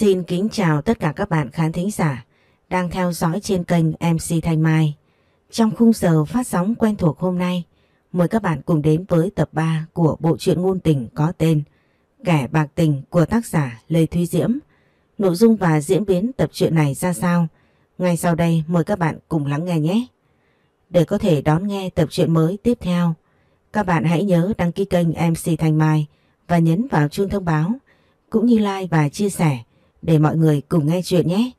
Xin kính chào tất cả các bạn khán thính giả đang theo dõi trên kênh MC Thanh Mai. Trong khung giờ phát sóng quen thuộc hôm nay, mời các bạn cùng đến với tập 3 của bộ truyện ngôn tình có tên Kẻ bạc tình của tác giả Lê Thúy Diễm. Nội dung và diễn biến tập truyện này ra sao? Ngay sau đây mời các bạn cùng lắng nghe nhé. Để có thể đón nghe tập truyện mới tiếp theo, các bạn hãy nhớ đăng ký kênh MC Thanh Mai và nhấn vào chuông thông báo cũng như like và chia sẻ để mọi người cùng nghe chuyện nhé.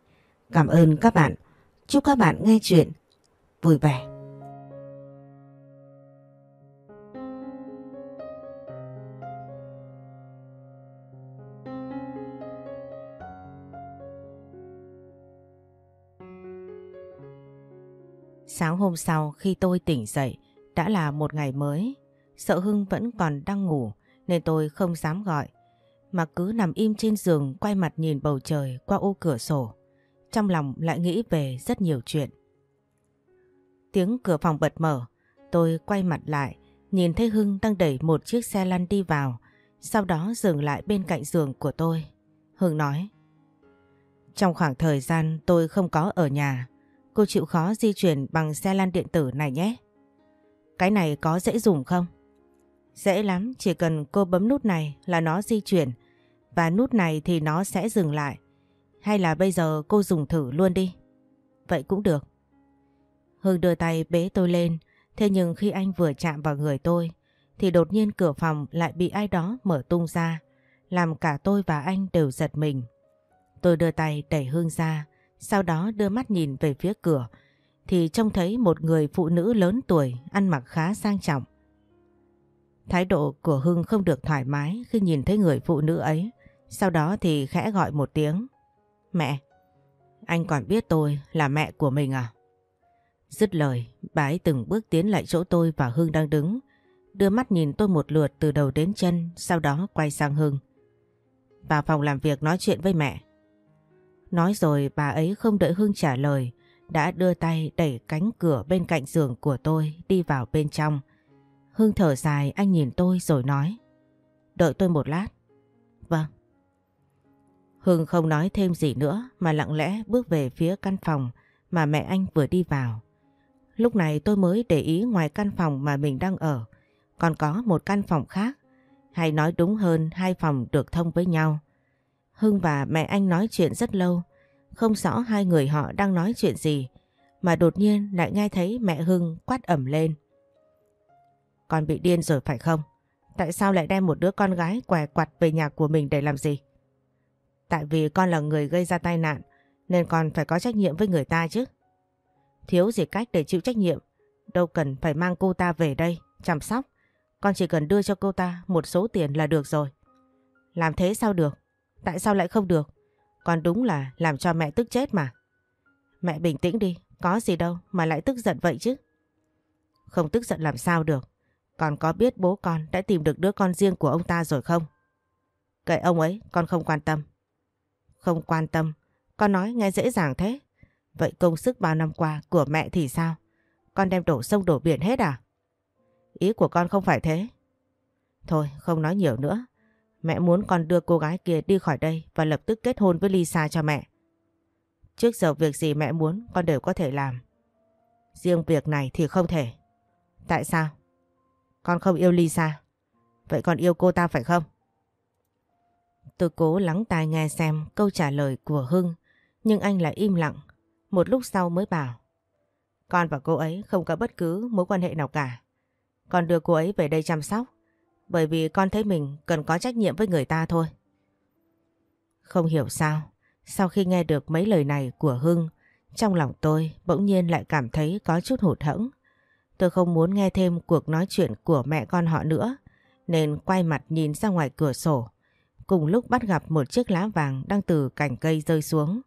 Cảm ơn các bạn. Chúc các bạn nghe chuyện vui vẻ. Sáng hôm sau, khi tôi tỉnh dậy, đã là một ngày mới. Sợ Hưng vẫn còn đang ngủ, nên tôi không dám gọi mà cứ nằm im trên giường quay mặt nhìn bầu trời qua ô cửa sổ. Trong lòng lại nghĩ về rất nhiều chuyện. Tiếng cửa phòng bật mở, tôi quay mặt lại, nhìn thấy Hưng đang đẩy một chiếc xe lăn đi vào, sau đó dừng lại bên cạnh giường của tôi. Hưng nói, Trong khoảng thời gian tôi không có ở nhà, cô chịu khó di chuyển bằng xe lăn điện tử này nhé. Cái này có dễ dùng không? Dễ lắm, chỉ cần cô bấm nút này là nó di chuyển và nút này thì nó sẽ dừng lại. Hay là bây giờ cô dùng thử luôn đi. Vậy cũng được. Hương đưa tay bế tôi lên, thế nhưng khi anh vừa chạm vào người tôi thì đột nhiên cửa phòng lại bị ai đó mở tung ra, làm cả tôi và anh đều giật mình. Tôi đưa tay đẩy Hương ra, sau đó đưa mắt nhìn về phía cửa thì trông thấy một người phụ nữ lớn tuổi ăn mặc khá sang trọng. Thái độ của Hưng không được thoải mái khi nhìn thấy người phụ nữ ấy. Sau đó thì khẽ gọi một tiếng. Mẹ, anh còn biết tôi là mẹ của mình à? Dứt lời, bà ấy từng bước tiến lại chỗ tôi và Hưng đang đứng. Đưa mắt nhìn tôi một lượt từ đầu đến chân, sau đó quay sang Hưng. Vào phòng làm việc nói chuyện với mẹ. Nói rồi bà ấy không đợi Hưng trả lời, đã đưa tay đẩy cánh cửa bên cạnh giường của tôi đi vào bên trong. Hưng thở dài anh nhìn tôi rồi nói. Đợi tôi một lát. Vâng. Hưng không nói thêm gì nữa, mà lặng lẽ bước về phía căn phòng mà mẹ anh vừa đi vào. Lúc này tôi mới để ý ngoài căn phòng mà mình đang ở, còn có một căn phòng khác, hay nói đúng hơn, hai phòng được thông với nhau. Hưng và mẹ anh nói chuyện rất lâu, không rõ hai người họ đang nói chuyện gì, mà đột nhiên lại nghe thấy mẹ Hưng quát ẩm lên. Con bị điên rồi phải không? Tại sao lại đem một đứa con gái què quặt về nhà của mình để làm gì? Tại vì con là người gây ra tai nạn nên con phải có trách nhiệm với người ta chứ. Thiếu gì cách để chịu trách nhiệm. Đâu cần phải mang cô ta về đây, chăm sóc. Con chỉ cần đưa cho cô ta một số tiền là được rồi. Làm thế sao được? Tại sao lại không được? Con đúng là làm cho mẹ tức chết mà. Mẹ bình tĩnh đi, có gì đâu mà lại tức giận vậy chứ. Không tức giận làm sao được. Con có biết bố con đã tìm được đứa con riêng của ông ta rồi không? Kệ ông ấy, con không quan tâm. Không quan tâm, con nói nghe dễ dàng thế. Vậy công sức bao năm qua của mẹ thì sao? Con đem đổ sông đổ biển hết à? Ý của con không phải thế. Thôi, không nói nhiều nữa. Mẹ muốn con đưa cô gái kia đi khỏi đây và lập tức kết hôn với Lisa cho mẹ. Trước giờ việc gì mẹ muốn con đều có thể làm. Riêng việc này thì không thể. Tại sao? Con không yêu Lisa. Vậy con yêu cô ta phải không? Tôi cố lắng tai nghe xem câu trả lời của Hưng, nhưng anh lại im lặng. Một lúc sau mới bảo. Con và cô ấy không có bất cứ mối quan hệ nào cả. Con đưa cô ấy về đây chăm sóc, bởi vì con thấy mình cần có trách nhiệm với người ta thôi. Không hiểu sao, sau khi nghe được mấy lời này của Hưng, trong lòng tôi bỗng nhiên lại cảm thấy có chút hụt hẫng. Tôi không muốn nghe thêm cuộc nói chuyện của mẹ con họ nữa, nên quay mặt nhìn ra ngoài cửa sổ. Cùng lúc bắt gặp một chiếc lá vàng đang từ cành cây rơi xuống.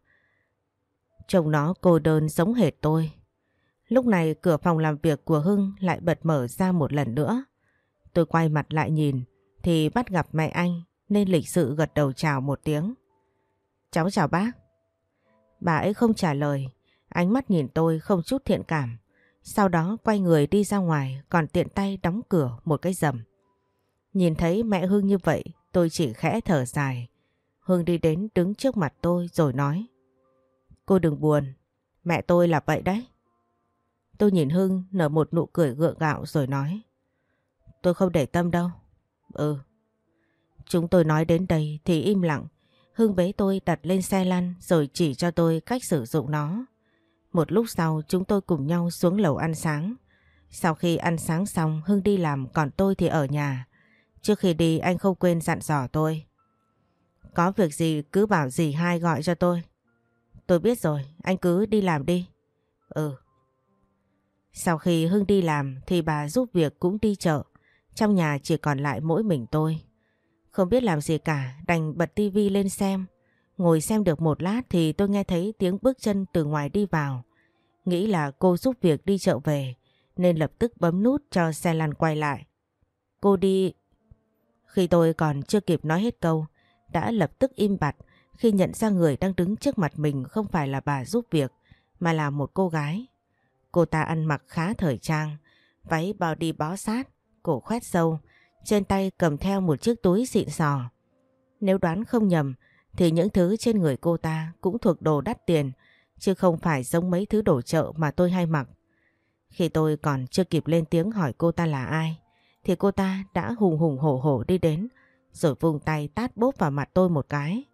Trông nó cô đơn giống hệt tôi. Lúc này cửa phòng làm việc của Hưng lại bật mở ra một lần nữa. Tôi quay mặt lại nhìn thì bắt gặp mẹ anh nên lịch sự gật đầu chào một tiếng. Cháu chào bác. Bà ấy không trả lời, ánh mắt nhìn tôi không chút thiện cảm. Sau đó quay người đi ra ngoài còn tiện tay đóng cửa một cái rầm. Nhìn thấy mẹ hưng như vậy tôi chỉ khẽ thở dài. Hương đi đến đứng trước mặt tôi rồi nói. Cô đừng buồn, mẹ tôi là vậy đấy. Tôi nhìn Hưng nở một nụ cười gượng gạo rồi nói. Tôi không để tâm đâu. Ừ. Chúng tôi nói đến đây thì im lặng. Hưng bế tôi đặt lên xe lăn rồi chỉ cho tôi cách sử dụng nó. Một lúc sau chúng tôi cùng nhau xuống lầu ăn sáng. Sau khi ăn sáng xong Hưng đi làm còn tôi thì ở nhà. Trước khi đi anh không quên dặn dò tôi. Có việc gì cứ bảo dì hai gọi cho tôi. Tôi biết rồi, anh cứ đi làm đi. Ừ. Sau khi Hưng đi làm thì bà giúp việc cũng đi chợ. Trong nhà chỉ còn lại mỗi mình tôi. Không biết làm gì cả, đành bật tivi lên xem. Ngồi xem được một lát thì tôi nghe thấy tiếng bước chân từ ngoài đi vào. Nghĩ là cô giúp việc đi chợ về, nên lập tức bấm nút cho xe lăn quay lại. Cô đi... Khi tôi còn chưa kịp nói hết câu, đã lập tức im bặt khi nhận ra người đang đứng trước mặt mình không phải là bà giúp việc, mà là một cô gái. Cô ta ăn mặc khá thời trang, váy bao đi bó sát, cổ khoét sâu, trên tay cầm theo một chiếc túi xịn sò. Nếu đoán không nhầm thì những thứ trên người cô ta cũng thuộc đồ đắt tiền chứ không phải giống mấy thứ đồ chợ mà tôi hay mặc. Khi tôi còn chưa kịp lên tiếng hỏi cô ta là ai thì cô ta đã hùng hùng hổ hổ đi đến, rồi vùng tay tát bốp vào mặt tôi một cái.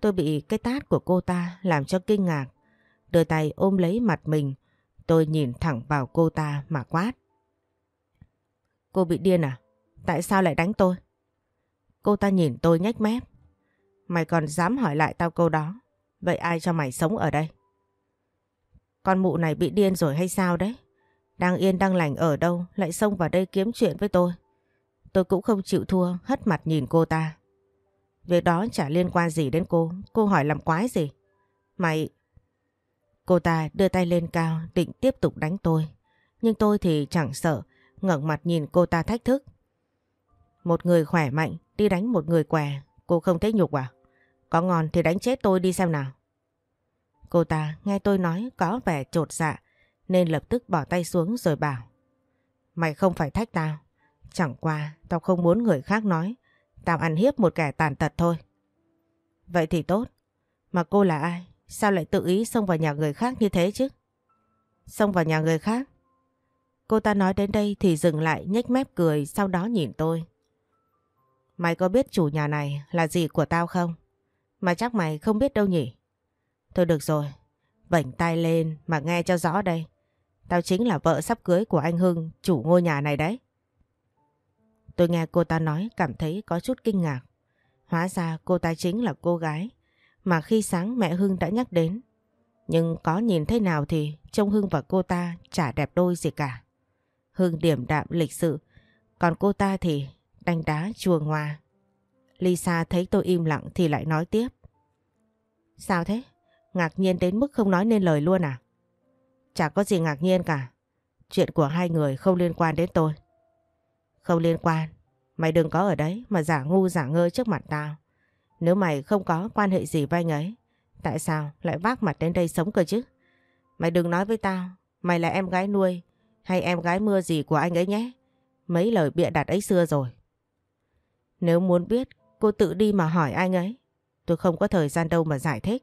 Tôi bị cái tát của cô ta làm cho kinh ngạc. Đưa tay ôm lấy mặt mình tôi nhìn thẳng vào cô ta mà quát. Cô bị điên à? Tại sao lại đánh tôi? Cô ta nhìn tôi nhếch mép. Mày còn dám hỏi lại tao câu đó. Vậy ai cho mày sống ở đây? Con mụ này bị điên rồi hay sao đấy? Đang yên đang lành ở đâu lại xông vào đây kiếm chuyện với tôi. Tôi cũng không chịu thua, hất mặt nhìn cô ta. Việc đó chả liên quan gì đến cô, cô hỏi làm quái gì? Mày... Cô ta đưa tay lên cao định tiếp tục đánh tôi. Nhưng tôi thì chẳng sợ, ngẩng mặt nhìn cô ta thách thức. Một người khỏe mạnh đi đánh một người què, cô không thấy nhục à? Có ngon thì đánh chết tôi đi xem nào. Cô ta nghe tôi nói có vẻ trột dạ nên lập tức bỏ tay xuống rồi bảo. Mày không phải thách tao. Chẳng qua tao không muốn người khác nói. Tao ăn hiếp một kẻ tàn tật thôi. Vậy thì tốt. Mà cô là ai? Sao lại tự ý xông vào nhà người khác như thế chứ? Xông vào nhà người khác? Cô ta nói đến đây thì dừng lại nhếch mép cười sau đó nhìn tôi. Mày có biết chủ nhà này là gì của tao không? Mà chắc mày không biết đâu nhỉ? Thôi được rồi, vảnh tay lên mà nghe cho rõ đây. Tao chính là vợ sắp cưới của anh Hưng, chủ ngôi nhà này đấy. Tôi nghe cô ta nói cảm thấy có chút kinh ngạc. Hóa ra cô ta chính là cô gái mà khi sáng mẹ Hưng đã nhắc đến. Nhưng có nhìn thế nào thì trông Hưng và cô ta chả đẹp đôi gì cả. Hưng điểm đạm lịch sự, còn cô ta thì đánh đá chuồng ngoa. Lisa thấy tôi im lặng thì lại nói tiếp. Sao thế? Ngạc nhiên đến mức không nói nên lời luôn à? Chả có gì ngạc nhiên cả. Chuyện của hai người không liên quan đến tôi. Không liên quan. Mày đừng có ở đấy mà giả ngu giả ngơ trước mặt tao. Nếu mày không có quan hệ gì với anh ấy, tại sao lại vác mặt đến đây sống cơ chứ? Mày đừng nói với tao, mày là em gái nuôi hay em gái mưa gì của anh ấy nhé. Mấy lời bịa đặt ấy xưa rồi. Nếu muốn biết, cô tự đi mà hỏi anh ấy. Tôi không có thời gian đâu mà giải thích.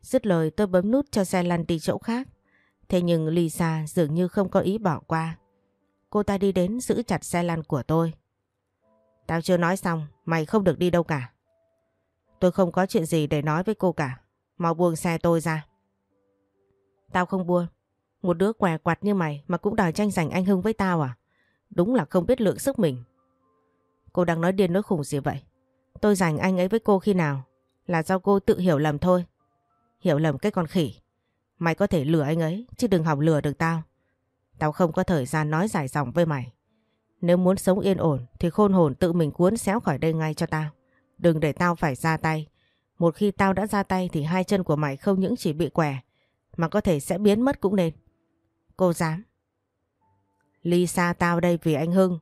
Dứt lời tôi bấm nút cho xe lăn đi chỗ khác. Thế nhưng Lisa dường như không có ý bỏ qua. Cô ta đi đến giữ chặt xe lăn của tôi. Tao chưa nói xong, mày không được đi đâu cả. Tôi không có chuyện gì để nói với cô cả. Mau buông xe tôi ra. Tao không buông. Một đứa què quạt như mày mà cũng đòi tranh giành anh Hưng với tao à? Đúng là không biết lượng sức mình. Cô đang nói điên nói khủng gì vậy? Tôi giành anh ấy với cô khi nào? Là do cô tự hiểu lầm thôi. Hiểu lầm cái con khỉ. Mày có thể lừa anh ấy chứ đừng hỏng lừa được tao. Tao không có thời gian nói dài dòng với mày. Nếu muốn sống yên ổn thì khôn hồn tự mình cuốn xéo khỏi đây ngay cho tao. Đừng để tao phải ra tay. Một khi tao đã ra tay thì hai chân của mày không những chỉ bị quẻ mà có thể sẽ biến mất cũng nên. Cô dám. Ly xa tao đây vì anh Hưng.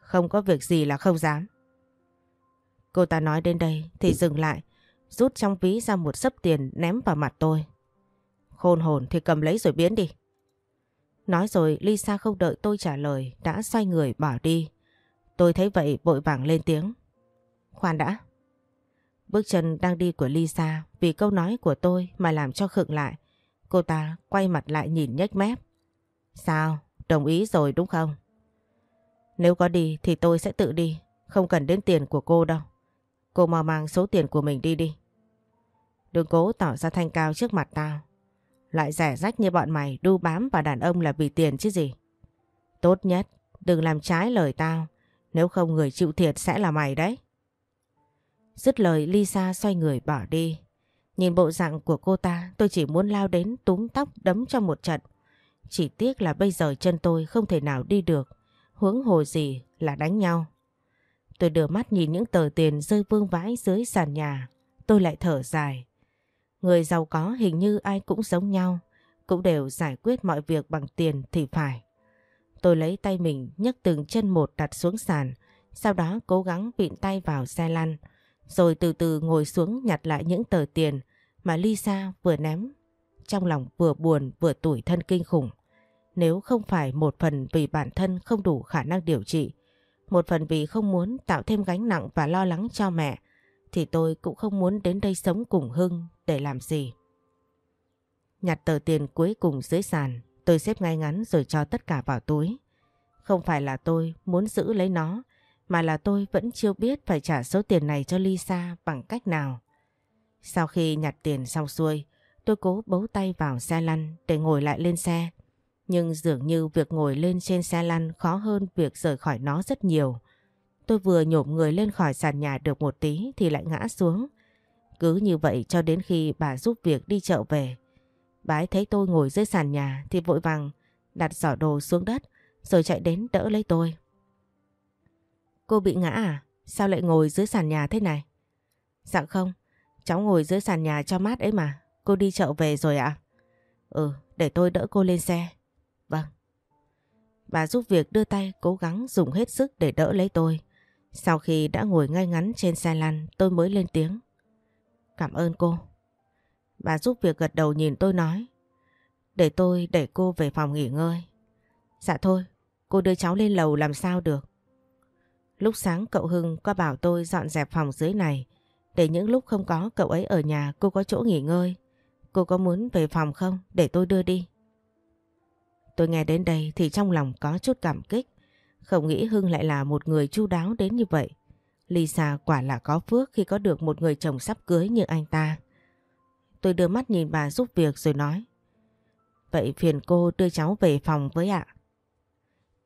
Không có việc gì là không dám. Cô ta nói đến đây thì dừng lại, rút trong ví ra một sấp tiền ném vào mặt tôi. Khôn hồn thì cầm lấy rồi biến đi. Nói rồi, Lisa không đợi tôi trả lời, đã xoay người bỏ đi. Tôi thấy vậy vội vàng lên tiếng. Khoan đã. Bước chân đang đi của Lisa, vì câu nói của tôi mà làm cho khựng lại. Cô ta quay mặt lại nhìn nhếch mép. Sao? Đồng ý rồi đúng không? Nếu có đi thì tôi sẽ tự đi. Không cần đến tiền của cô đâu. Cô mau mang số tiền của mình đi đi. Đừng cố tỏ ra thanh cao trước mặt tao. Lại rẻ rách như bọn mày, đu bám vào đàn ông là vì tiền chứ gì. Tốt nhất, đừng làm trái lời tao. Nếu không người chịu thiệt sẽ là mày đấy. Dứt lời, Lisa xoay người bỏ đi. Nhìn bộ dạng của cô ta, tôi chỉ muốn lao đến túm tóc đấm cho một trận. Chỉ tiếc là bây giờ chân tôi không thể nào đi được. hướng hồ gì là đánh nhau. Tôi đưa mắt nhìn những tờ tiền rơi vương vãi dưới sàn nhà. Tôi lại thở dài. Người giàu có hình như ai cũng giống nhau. Cũng đều giải quyết mọi việc bằng tiền thì phải. Tôi lấy tay mình nhấc từng chân một đặt xuống sàn. Sau đó cố gắng vịn tay vào xe lăn. Rồi từ từ ngồi xuống nhặt lại những tờ tiền mà Lisa vừa ném. Trong lòng vừa buồn vừa tủi thân kinh khủng. Nếu không phải một phần vì bản thân không đủ khả năng điều trị, một phần vì không muốn tạo thêm gánh nặng và lo lắng cho mẹ, thì tôi cũng không muốn đến đây sống cùng Hưng để làm gì. Nhặt tờ tiền cuối cùng dưới sàn, tôi xếp ngay ngắn rồi cho tất cả vào túi. Không phải là tôi muốn giữ lấy nó, mà là tôi vẫn chưa biết phải trả số tiền này cho Lisa bằng cách nào. Sau khi nhặt tiền xong xuôi, tôi cố bấu tay vào xe lăn để ngồi lại lên xe. Nhưng dường như việc ngồi lên trên xe lăn khó hơn việc rời khỏi nó rất nhiều. Tôi vừa nhổm người lên khỏi sàn nhà được một tí thì lại ngã xuống. Cứ như vậy cho đến khi bà giúp việc đi chợ về. Bà ấy thấy tôi ngồi dưới sàn nhà thì vội vàng đặt giỏ đồ xuống đất rồi chạy đến đỡ lấy tôi. Cô bị ngã à? Sao lại ngồi dưới sàn nhà thế này? Dạ không, cháu ngồi dưới sàn nhà cho mát ấy mà. Cô đi chợ về rồi ạ? Ừ, để tôi đỡ cô lên xe. Vâng. Bà giúp việc đưa tay cố gắng dùng hết sức để đỡ lấy tôi. Sau khi đã ngồi ngay ngắn trên xe lăn tôi mới lên tiếng. Cảm ơn cô. Bà giúp việc gật đầu nhìn tôi nói. Để tôi để cô về phòng nghỉ ngơi. Dạ thôi, cô đưa cháu lên lầu làm sao được. Lúc sáng cậu Hưng có bảo tôi dọn dẹp phòng dưới này để những lúc không có cậu ấy ở nhà cô có chỗ nghỉ ngơi. Cô có muốn về phòng không? Để tôi đưa đi. Tôi nghe đến đây thì trong lòng có chút cảm kích. Không nghĩ Hưng lại là một người chu đáo đến như vậy. Lisa quả là có phước khi có được một người chồng sắp cưới như anh ta. Tôi đưa mắt nhìn bà giúp việc rồi nói. Vậy phiền cô đưa cháu về phòng với ạ.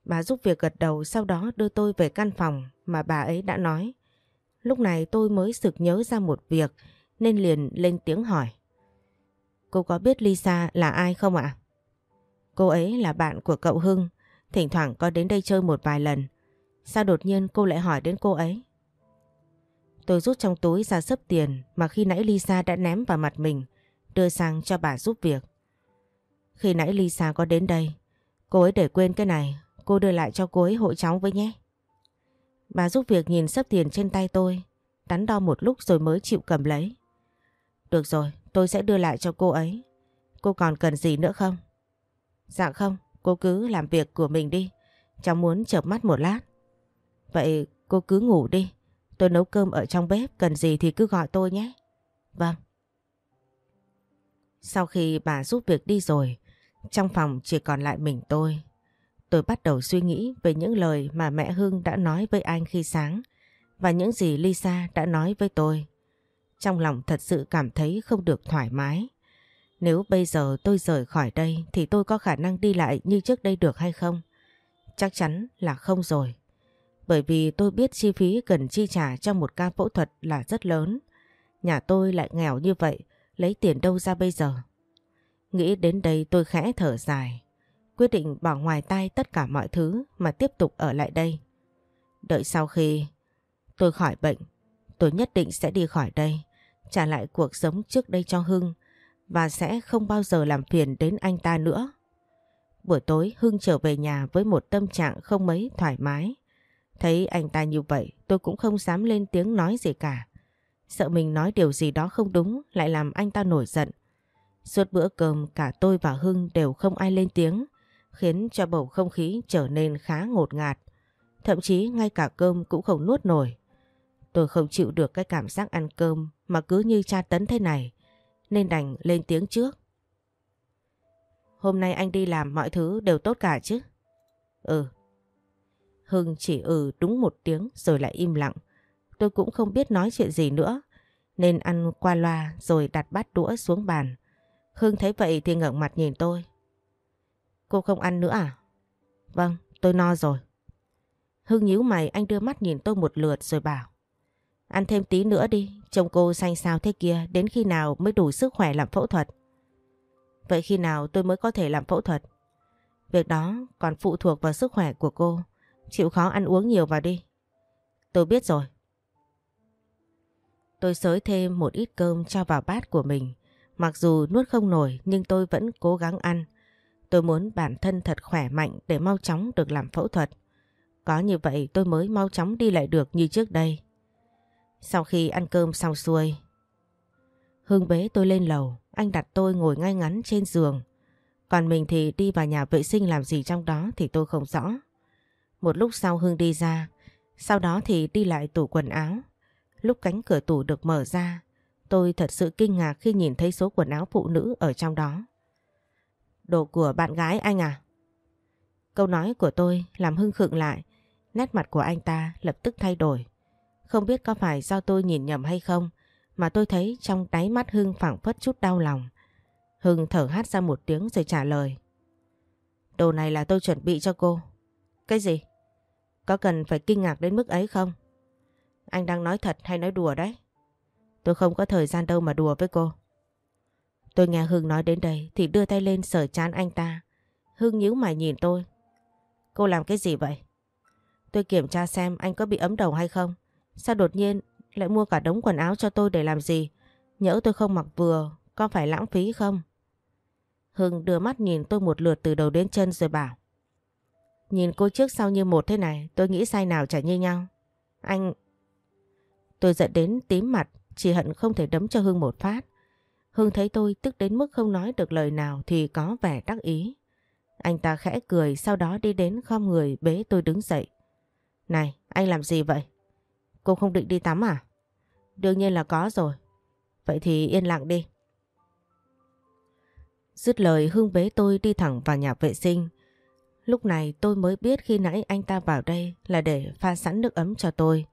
Bà giúp việc gật đầu sau đó đưa tôi về căn phòng mà bà ấy đã nói. Lúc này tôi mới sực nhớ ra một việc nên liền lên tiếng hỏi. Cô có biết Lisa là ai không ạ? Cô ấy là bạn của cậu Hưng, thỉnh thoảng có đến đây chơi một vài lần. Sao đột nhiên cô lại hỏi đến cô ấy? Tôi rút trong túi ra sấp tiền mà khi nãy Lisa đã ném vào mặt mình, đưa sang cho bà giúp việc. Khi nãy Lisa có đến đây, cô ấy để quên cái này, cô đưa lại cho cô ấy hộ cháu với nhé. Bà giúp việc nhìn sấp tiền trên tay tôi, đắn đo một lúc rồi mới chịu cầm lấy. Được rồi, tôi sẽ đưa lại cho cô ấy. Cô còn cần gì nữa không? Dạ không, cô cứ làm việc của mình đi. Cháu muốn chợp mắt một lát. Vậy cô cứ ngủ đi. Tôi nấu cơm ở trong bếp, cần gì thì cứ gọi tôi nhé. Vâng. Sau khi bà giúp việc đi rồi, trong phòng chỉ còn lại mình tôi. Tôi bắt đầu suy nghĩ về những lời mà mẹ Hưng đã nói với anh khi sáng và những gì Lisa đã nói với tôi. Trong lòng thật sự cảm thấy không được thoải mái. Nếu bây giờ tôi rời khỏi đây thì tôi có khả năng đi lại như trước đây được hay không? Chắc chắn là không rồi. Bởi vì tôi biết chi phí cần chi trả cho một ca phẫu thuật là rất lớn. Nhà tôi lại nghèo như vậy, lấy tiền đâu ra bây giờ? Nghĩ đến đây tôi khẽ thở dài. Quyết định bỏ ngoài tay tất cả mọi thứ mà tiếp tục ở lại đây. Đợi sau khi tôi khỏi bệnh, tôi nhất định sẽ đi khỏi đây, trả lại cuộc sống trước đây cho Hưng và sẽ không bao giờ làm phiền đến anh ta nữa. Buổi tối Hưng trở về nhà với một tâm trạng không mấy thoải mái. Thấy anh ta như vậy tôi cũng không dám lên tiếng nói gì cả. Sợ mình nói điều gì đó không đúng lại làm anh ta nổi giận. Suốt bữa cơm cả tôi và Hưng đều không ai lên tiếng khiến cho bầu không khí trở nên khá ngột ngạt. Thậm chí ngay cả cơm cũng không nuốt nổi. Tôi không chịu được cái cảm giác ăn cơm mà cứ như tra tấn thế này, nên đành lên tiếng trước. Hôm nay anh đi làm mọi thứ đều tốt cả chứ? Ừ. Hưng chỉ ừ đúng một tiếng rồi lại im lặng. Tôi cũng không biết nói chuyện gì nữa, nên ăn qua loa rồi đặt bát đũa xuống bàn. Hưng thấy vậy thì ngẩng mặt nhìn tôi. Cô không ăn nữa à? Vâng, tôi no rồi. Hưng nhíu mày anh đưa mắt nhìn tôi một lượt rồi bảo. Ăn thêm tí nữa đi, trông cô xanh xao thế kia, đến khi nào mới đủ sức khỏe làm phẫu thuật. Vậy khi nào tôi mới có thể làm phẫu thuật? Việc đó còn phụ thuộc vào sức khỏe của cô. Chịu khó ăn uống nhiều vào đi. Tôi biết rồi. Tôi xới thêm một ít cơm cho vào bát của mình. Mặc dù nuốt không nổi nhưng tôi vẫn cố gắng ăn. Tôi muốn bản thân thật khỏe mạnh để mau chóng được làm phẫu thuật. Có như vậy tôi mới mau chóng đi lại được như trước đây. Sau khi ăn cơm xong xuôi, Hưng bế tôi lên lầu, anh đặt tôi ngồi ngay ngắn trên giường. Còn mình thì đi vào nhà vệ sinh làm gì trong đó thì tôi không rõ. Một lúc sau Hưng đi ra, sau đó thì đi lại tủ quần áo. Lúc cánh cửa tủ được mở ra, tôi thật sự kinh ngạc khi nhìn thấy số quần áo phụ nữ ở trong đó. Đồ của bạn gái anh à? Câu nói của tôi làm Hưng khựng lại, nét mặt của anh ta lập tức thay đổi. Không biết có phải do tôi nhìn nhầm hay không mà tôi thấy trong đáy mắt Hưng phảng phất chút đau lòng. Hưng thở hát ra một tiếng rồi trả lời. Đồ này là tôi chuẩn bị cho cô. Cái gì? Có cần phải kinh ngạc đến mức ấy không? Anh đang nói thật hay nói đùa đấy? Tôi không có thời gian đâu mà đùa với cô. Tôi nghe Hưng nói đến đây thì đưa tay lên sờ chán anh ta. Hưng nhíu mày nhìn tôi. Cô làm cái gì vậy? Tôi kiểm tra xem anh có bị ấm đầu hay không. Sao đột nhiên lại mua cả đống quần áo cho tôi để làm gì? Nhỡ tôi không mặc vừa, có phải lãng phí không? Hưng đưa mắt nhìn tôi một lượt từ đầu đến chân rồi bảo. Nhìn cô trước sau như một thế này, tôi nghĩ sai nào chả như nhau. Anh... Tôi giận đến tím mặt, chỉ hận không thể đấm cho Hưng một phát. Hưng thấy tôi tức đến mức không nói được lời nào thì có vẻ đắc ý. Anh ta khẽ cười sau đó đi đến khom người bế tôi đứng dậy. Này, anh làm gì vậy? Cô không định đi tắm à? Đương nhiên là có rồi. Vậy thì yên lặng đi. Dứt lời Hưng bế tôi đi thẳng vào nhà vệ sinh. Lúc này tôi mới biết khi nãy anh ta vào đây là để pha sẵn nước ấm cho tôi.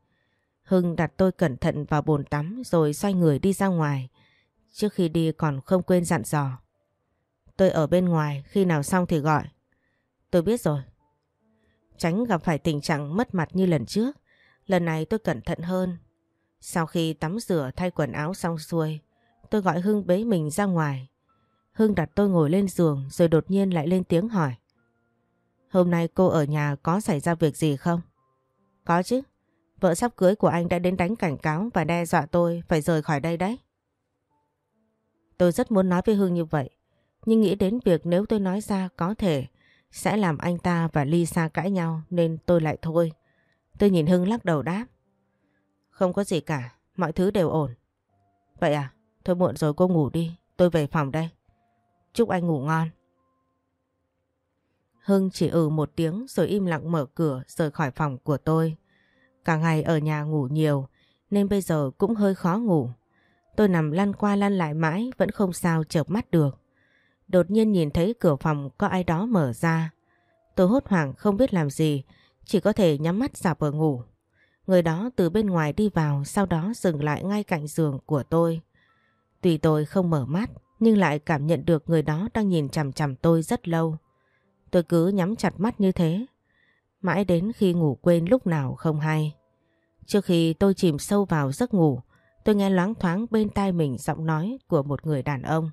Hưng đặt tôi cẩn thận vào bồn tắm rồi xoay người đi ra ngoài. Trước khi đi còn không quên dặn dò. Tôi ở bên ngoài, khi nào xong thì gọi. Tôi biết rồi. Tránh gặp phải tình trạng mất mặt như lần trước. Lần này tôi cẩn thận hơn. Sau khi tắm rửa thay quần áo xong xuôi, tôi gọi Hưng bế mình ra ngoài. Hưng đặt tôi ngồi lên giường rồi đột nhiên lại lên tiếng hỏi. Hôm nay cô ở nhà có xảy ra việc gì không? Có chứ. Vợ sắp cưới của anh đã đến đánh cảnh cáo và đe dọa tôi phải rời khỏi đây đấy. Tôi rất muốn nói với Hương như vậy. Nhưng nghĩ đến việc nếu tôi nói ra có thể sẽ làm anh ta và Lisa cãi nhau nên tôi lại thôi. Tôi nhìn Hưng lắc đầu đáp. Không có gì cả, mọi thứ đều ổn. Vậy à, thôi muộn rồi cô ngủ đi, tôi về phòng đây. Chúc anh ngủ ngon. Hưng chỉ ừ một tiếng rồi im lặng mở cửa rời khỏi phòng của tôi. Cả ngày ở nhà ngủ nhiều nên bây giờ cũng hơi khó ngủ. Tôi nằm lăn qua lăn lại mãi vẫn không sao chợp mắt được. Đột nhiên nhìn thấy cửa phòng có ai đó mở ra. Tôi hốt hoảng không biết làm gì, chỉ có thể nhắm mắt giả vờ ngủ. Người đó từ bên ngoài đi vào sau đó dừng lại ngay cạnh giường của tôi. Tùy tôi không mở mắt nhưng lại cảm nhận được người đó đang nhìn chằm chằm tôi rất lâu. Tôi cứ nhắm chặt mắt như thế. Mãi đến khi ngủ quên lúc nào không hay. Trước khi tôi chìm sâu vào giấc ngủ, tôi nghe loáng thoáng bên tai mình giọng nói của một người đàn ông.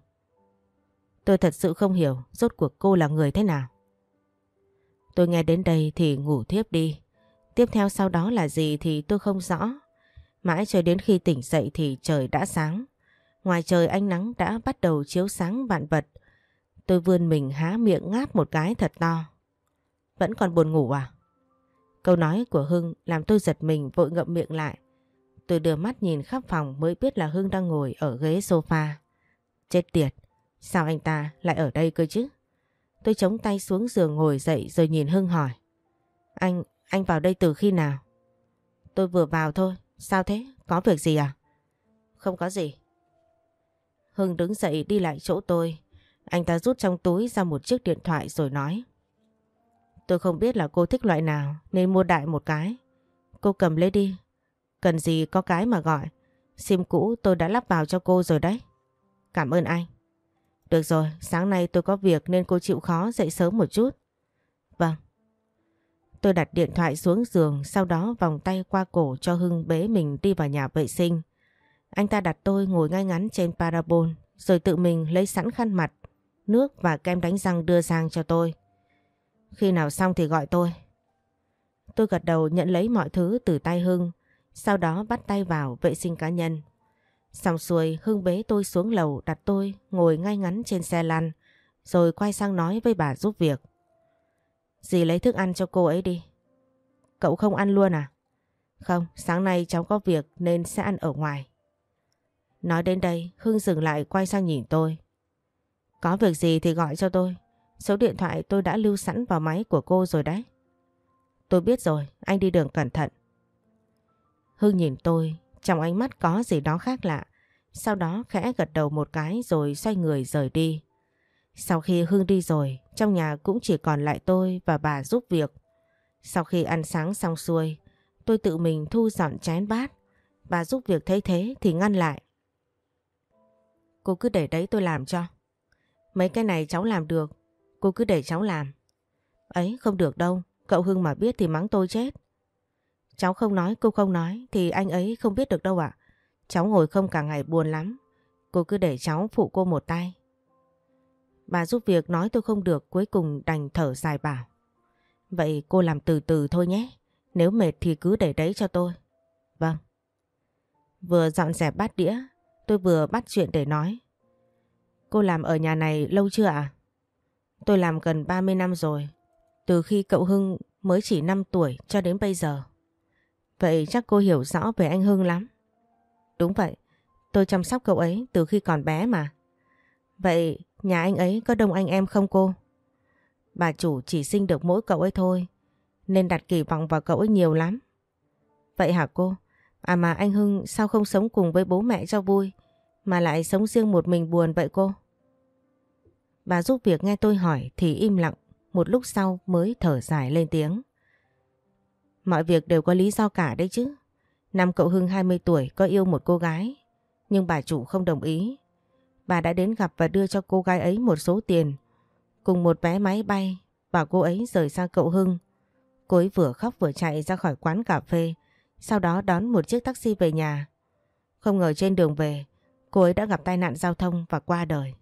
Tôi thật sự không hiểu rốt cuộc cô là người thế nào. Tôi nghe đến đây thì ngủ thiếp đi. Tiếp theo sau đó là gì thì tôi không rõ. Mãi cho đến khi tỉnh dậy thì trời đã sáng. Ngoài trời ánh nắng đã bắt đầu chiếu sáng vạn vật. Tôi vươn mình há miệng ngáp một cái thật to. Vẫn còn buồn ngủ à? Câu nói của Hưng làm tôi giật mình vội ngậm miệng lại. Tôi đưa mắt nhìn khắp phòng mới biết là Hưng đang ngồi ở ghế sofa. Chết tiệt, sao anh ta lại ở đây cơ chứ? Tôi chống tay xuống giường ngồi dậy rồi nhìn Hưng hỏi. Anh, anh vào đây từ khi nào? Tôi vừa vào thôi, Sao thế? Có việc gì à? Không có gì. Hưng đứng dậy đi lại chỗ tôi. Anh ta rút trong túi ra một chiếc điện thoại rồi nói. Tôi không biết là cô thích loại nào nên mua đại một cái. Cô cầm lấy đi. Cần gì có cái mà gọi. Sim cũ tôi đã lắp vào cho cô rồi đấy. Cảm ơn anh. Được rồi, sáng nay tôi có việc nên cô chịu khó dậy sớm một chút. Vâng. Tôi đặt điện thoại xuống giường sau đó vòng tay qua cổ cho Hưng bế mình đi vào nhà vệ sinh. Anh ta đặt tôi ngồi ngay ngắn trên parabol rồi tự mình lấy sẵn khăn mặt, nước và kem đánh răng đưa sang cho tôi. Khi nào xong thì gọi tôi. Tôi gật đầu nhận lấy mọi thứ từ tay Hưng, sau đó bắt tay vào vệ sinh cá nhân. Xong xuôi Hưng bế tôi xuống lầu đặt tôi ngồi ngay ngắn trên xe lăn rồi quay sang nói với bà giúp việc. Dì lấy thức ăn cho cô ấy đi. Cậu không ăn luôn à? Không, sáng nay cháu có việc nên sẽ ăn ở ngoài. Nói đến đây Hưng dừng lại quay sang nhìn tôi. Có việc gì thì gọi cho tôi. Số điện thoại tôi đã lưu sẵn vào máy của cô rồi đấy. Tôi biết rồi, anh đi đường cẩn thận. Hưng nhìn tôi, trong ánh mắt có gì đó khác lạ. Sau đó khẽ gật đầu một cái rồi xoay người rời đi. Sau khi Hưng đi rồi, trong nhà cũng chỉ còn lại tôi và bà giúp việc. Sau khi ăn sáng xong xuôi, tôi tự mình thu dọn chén bát. Bà giúp việc thấy thế thì ngăn lại. Cô cứ để đấy tôi làm cho. Mấy cái này cháu làm được, cô cứ để cháu làm. Ấy không được đâu, cậu Hưng mà biết thì mắng tôi chết. Cháu không nói, cô không nói thì anh ấy không biết được đâu ạ. Cháu ngồi không cả ngày buồn lắm. Cô cứ để cháu phụ cô một tay. Bà giúp việc nói tôi không được cuối cùng đành thở dài bảo. Vậy cô làm từ từ thôi nhé. Nếu mệt thì cứ để đấy cho tôi. Vâng. Vừa dọn dẹp bát đĩa, tôi vừa bắt chuyện để nói. Cô làm ở nhà này lâu chưa ạ? Tôi làm gần 30 năm rồi. Từ khi cậu Hưng mới chỉ 5 tuổi cho đến bây giờ. Vậy chắc cô hiểu rõ về anh Hưng lắm. Đúng vậy, tôi chăm sóc cậu ấy từ khi còn bé mà. Vậy nhà anh ấy có đông anh em không cô? Bà chủ chỉ sinh được mỗi cậu ấy thôi, nên đặt kỳ vọng vào cậu ấy nhiều lắm. Vậy hả cô? À mà anh Hưng sao không sống cùng với bố mẹ cho vui, mà lại sống riêng một mình buồn vậy cô? Bà giúp việc nghe tôi hỏi thì im lặng, một lúc sau mới thở dài lên tiếng. Mọi việc đều có lý do cả đấy chứ. Năm cậu Hưng 20 tuổi có yêu một cô gái, nhưng bà chủ không đồng ý. Bà đã đến gặp và đưa cho cô gái ấy một số tiền, cùng một vé máy bay và cô ấy rời xa cậu Hưng. Cô ấy vừa khóc vừa chạy ra khỏi quán cà phê, sau đó đón một chiếc taxi về nhà. Không ngờ trên đường về, cô ấy đã gặp tai nạn giao thông và qua đời.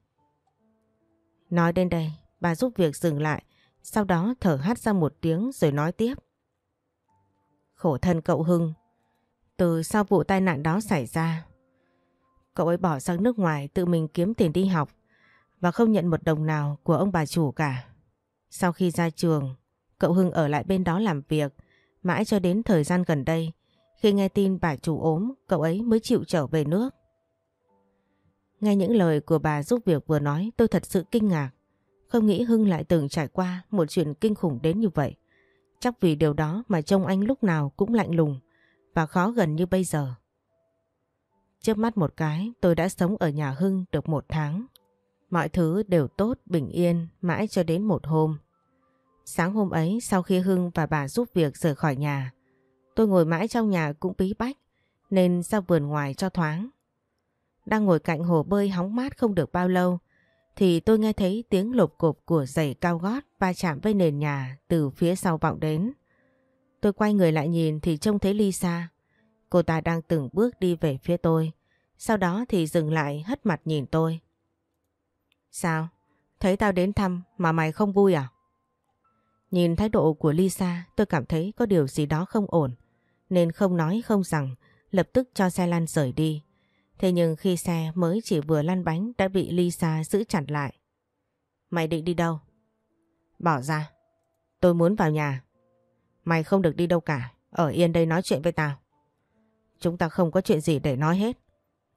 Nói đến đây, bà giúp việc dừng lại, sau đó thở hắt ra một tiếng rồi nói tiếp. Khổ thân cậu Hưng. Từ sau vụ tai nạn đó xảy ra, cậu ấy bỏ sang nước ngoài tự mình kiếm tiền đi học và không nhận một đồng nào của ông bà chủ cả. Sau khi ra trường, cậu Hưng ở lại bên đó làm việc mãi cho đến thời gian gần đây. Khi nghe tin bà chủ ốm, cậu ấy mới chịu trở về nước. Nghe những lời của bà giúp việc vừa nói tôi thật sự kinh ngạc. Không nghĩ Hưng lại từng trải qua một chuyện kinh khủng đến như vậy. Chắc vì điều đó mà trông anh lúc nào cũng lạnh lùng và khó gần như bây giờ. Trước mắt một cái tôi đã sống ở nhà Hưng được một tháng. Mọi thứ đều tốt, bình yên mãi cho đến một hôm. Sáng hôm ấy sau khi Hưng và bà giúp việc rời khỏi nhà, tôi ngồi mãi trong nhà cũng bí bách nên ra vườn ngoài cho thoáng. Đang ngồi cạnh hồ bơi hóng mát không được bao lâu, thì tôi nghe thấy tiếng lộp cộp của giày cao gót va chạm với nền nhà từ phía sau vọng đến. Tôi quay người lại nhìn thì trông thấy Lisa. Cô ta đang từng bước đi về phía tôi. Sau đó thì dừng lại hất mặt nhìn tôi. Sao? Thấy tao đến thăm mà mày không vui à? Nhìn thái độ của Lisa, tôi cảm thấy có điều gì đó không ổn. Nên không nói không rằng, lập tức cho xe lăn rời đi. Thế nhưng khi xe mới chỉ vừa lăn bánh đã bị Lisa giữ chặt lại. Mày định đi đâu? Bỏ ra. Tôi muốn vào nhà. Mày không được đi đâu cả. Ở yên đây nói chuyện với tao. Chúng ta không có chuyện gì để nói hết.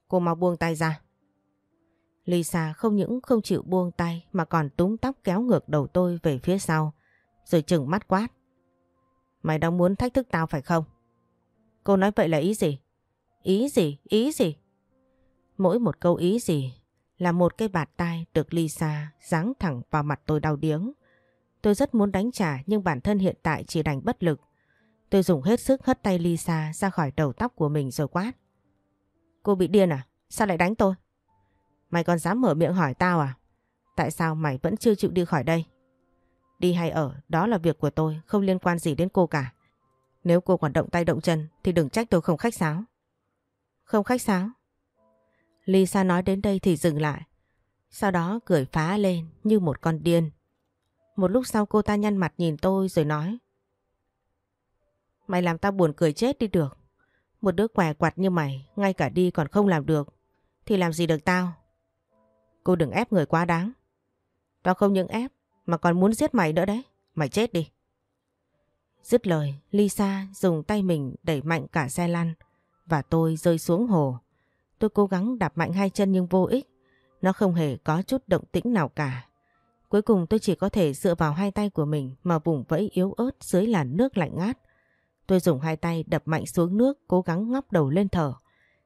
Cô mau buông tay ra. Lisa không những không chịu buông tay mà còn túng tóc kéo ngược đầu tôi về phía sau. Rồi chừng mắt quát. Mày đang muốn thách thức tao phải không? Cô nói vậy là ý gì? Ý gì? Ý gì? Mỗi một câu ý gì là một cái bạt tai được Lisa giáng thẳng vào mặt tôi đau điếng. Tôi rất muốn đánh trả nhưng bản thân hiện tại chỉ đành bất lực. Tôi dùng hết sức hất tay Lisa ra khỏi đầu tóc của mình rồi quát. Cô bị điên à? Sao lại đánh tôi? Mày còn dám mở miệng hỏi tao à? Tại sao mày vẫn chưa chịu đi khỏi đây? Đi hay ở, đó là việc của tôi, không liên quan gì đến cô cả. Nếu cô còn động tay động chân thì đừng trách tôi không khách sáo. Không khách sáo? Lisa nói đến đây thì dừng lại. Sau đó cười phá lên như một con điên. Một lúc sau cô ta nhăn mặt nhìn tôi rồi nói. Mày làm tao buồn cười chết đi được. Một đứa què quặt như mày, ngay cả đi còn không làm được. Thì làm gì được tao? Cô đừng ép người quá đáng. Tao không những ép, mà còn muốn giết mày nữa đấy. Mày chết đi. Dứt lời, Lisa dùng tay mình đẩy mạnh cả xe lăn và tôi rơi xuống hồ. Tôi cố gắng đạp mạnh hai chân nhưng vô ích. Nó không hề có chút động tĩnh nào cả. Cuối cùng tôi chỉ có thể dựa vào hai tay của mình mà vùng vẫy yếu ớt dưới làn nước lạnh ngát. Tôi dùng hai tay đập mạnh xuống nước cố gắng ngóc đầu lên thở.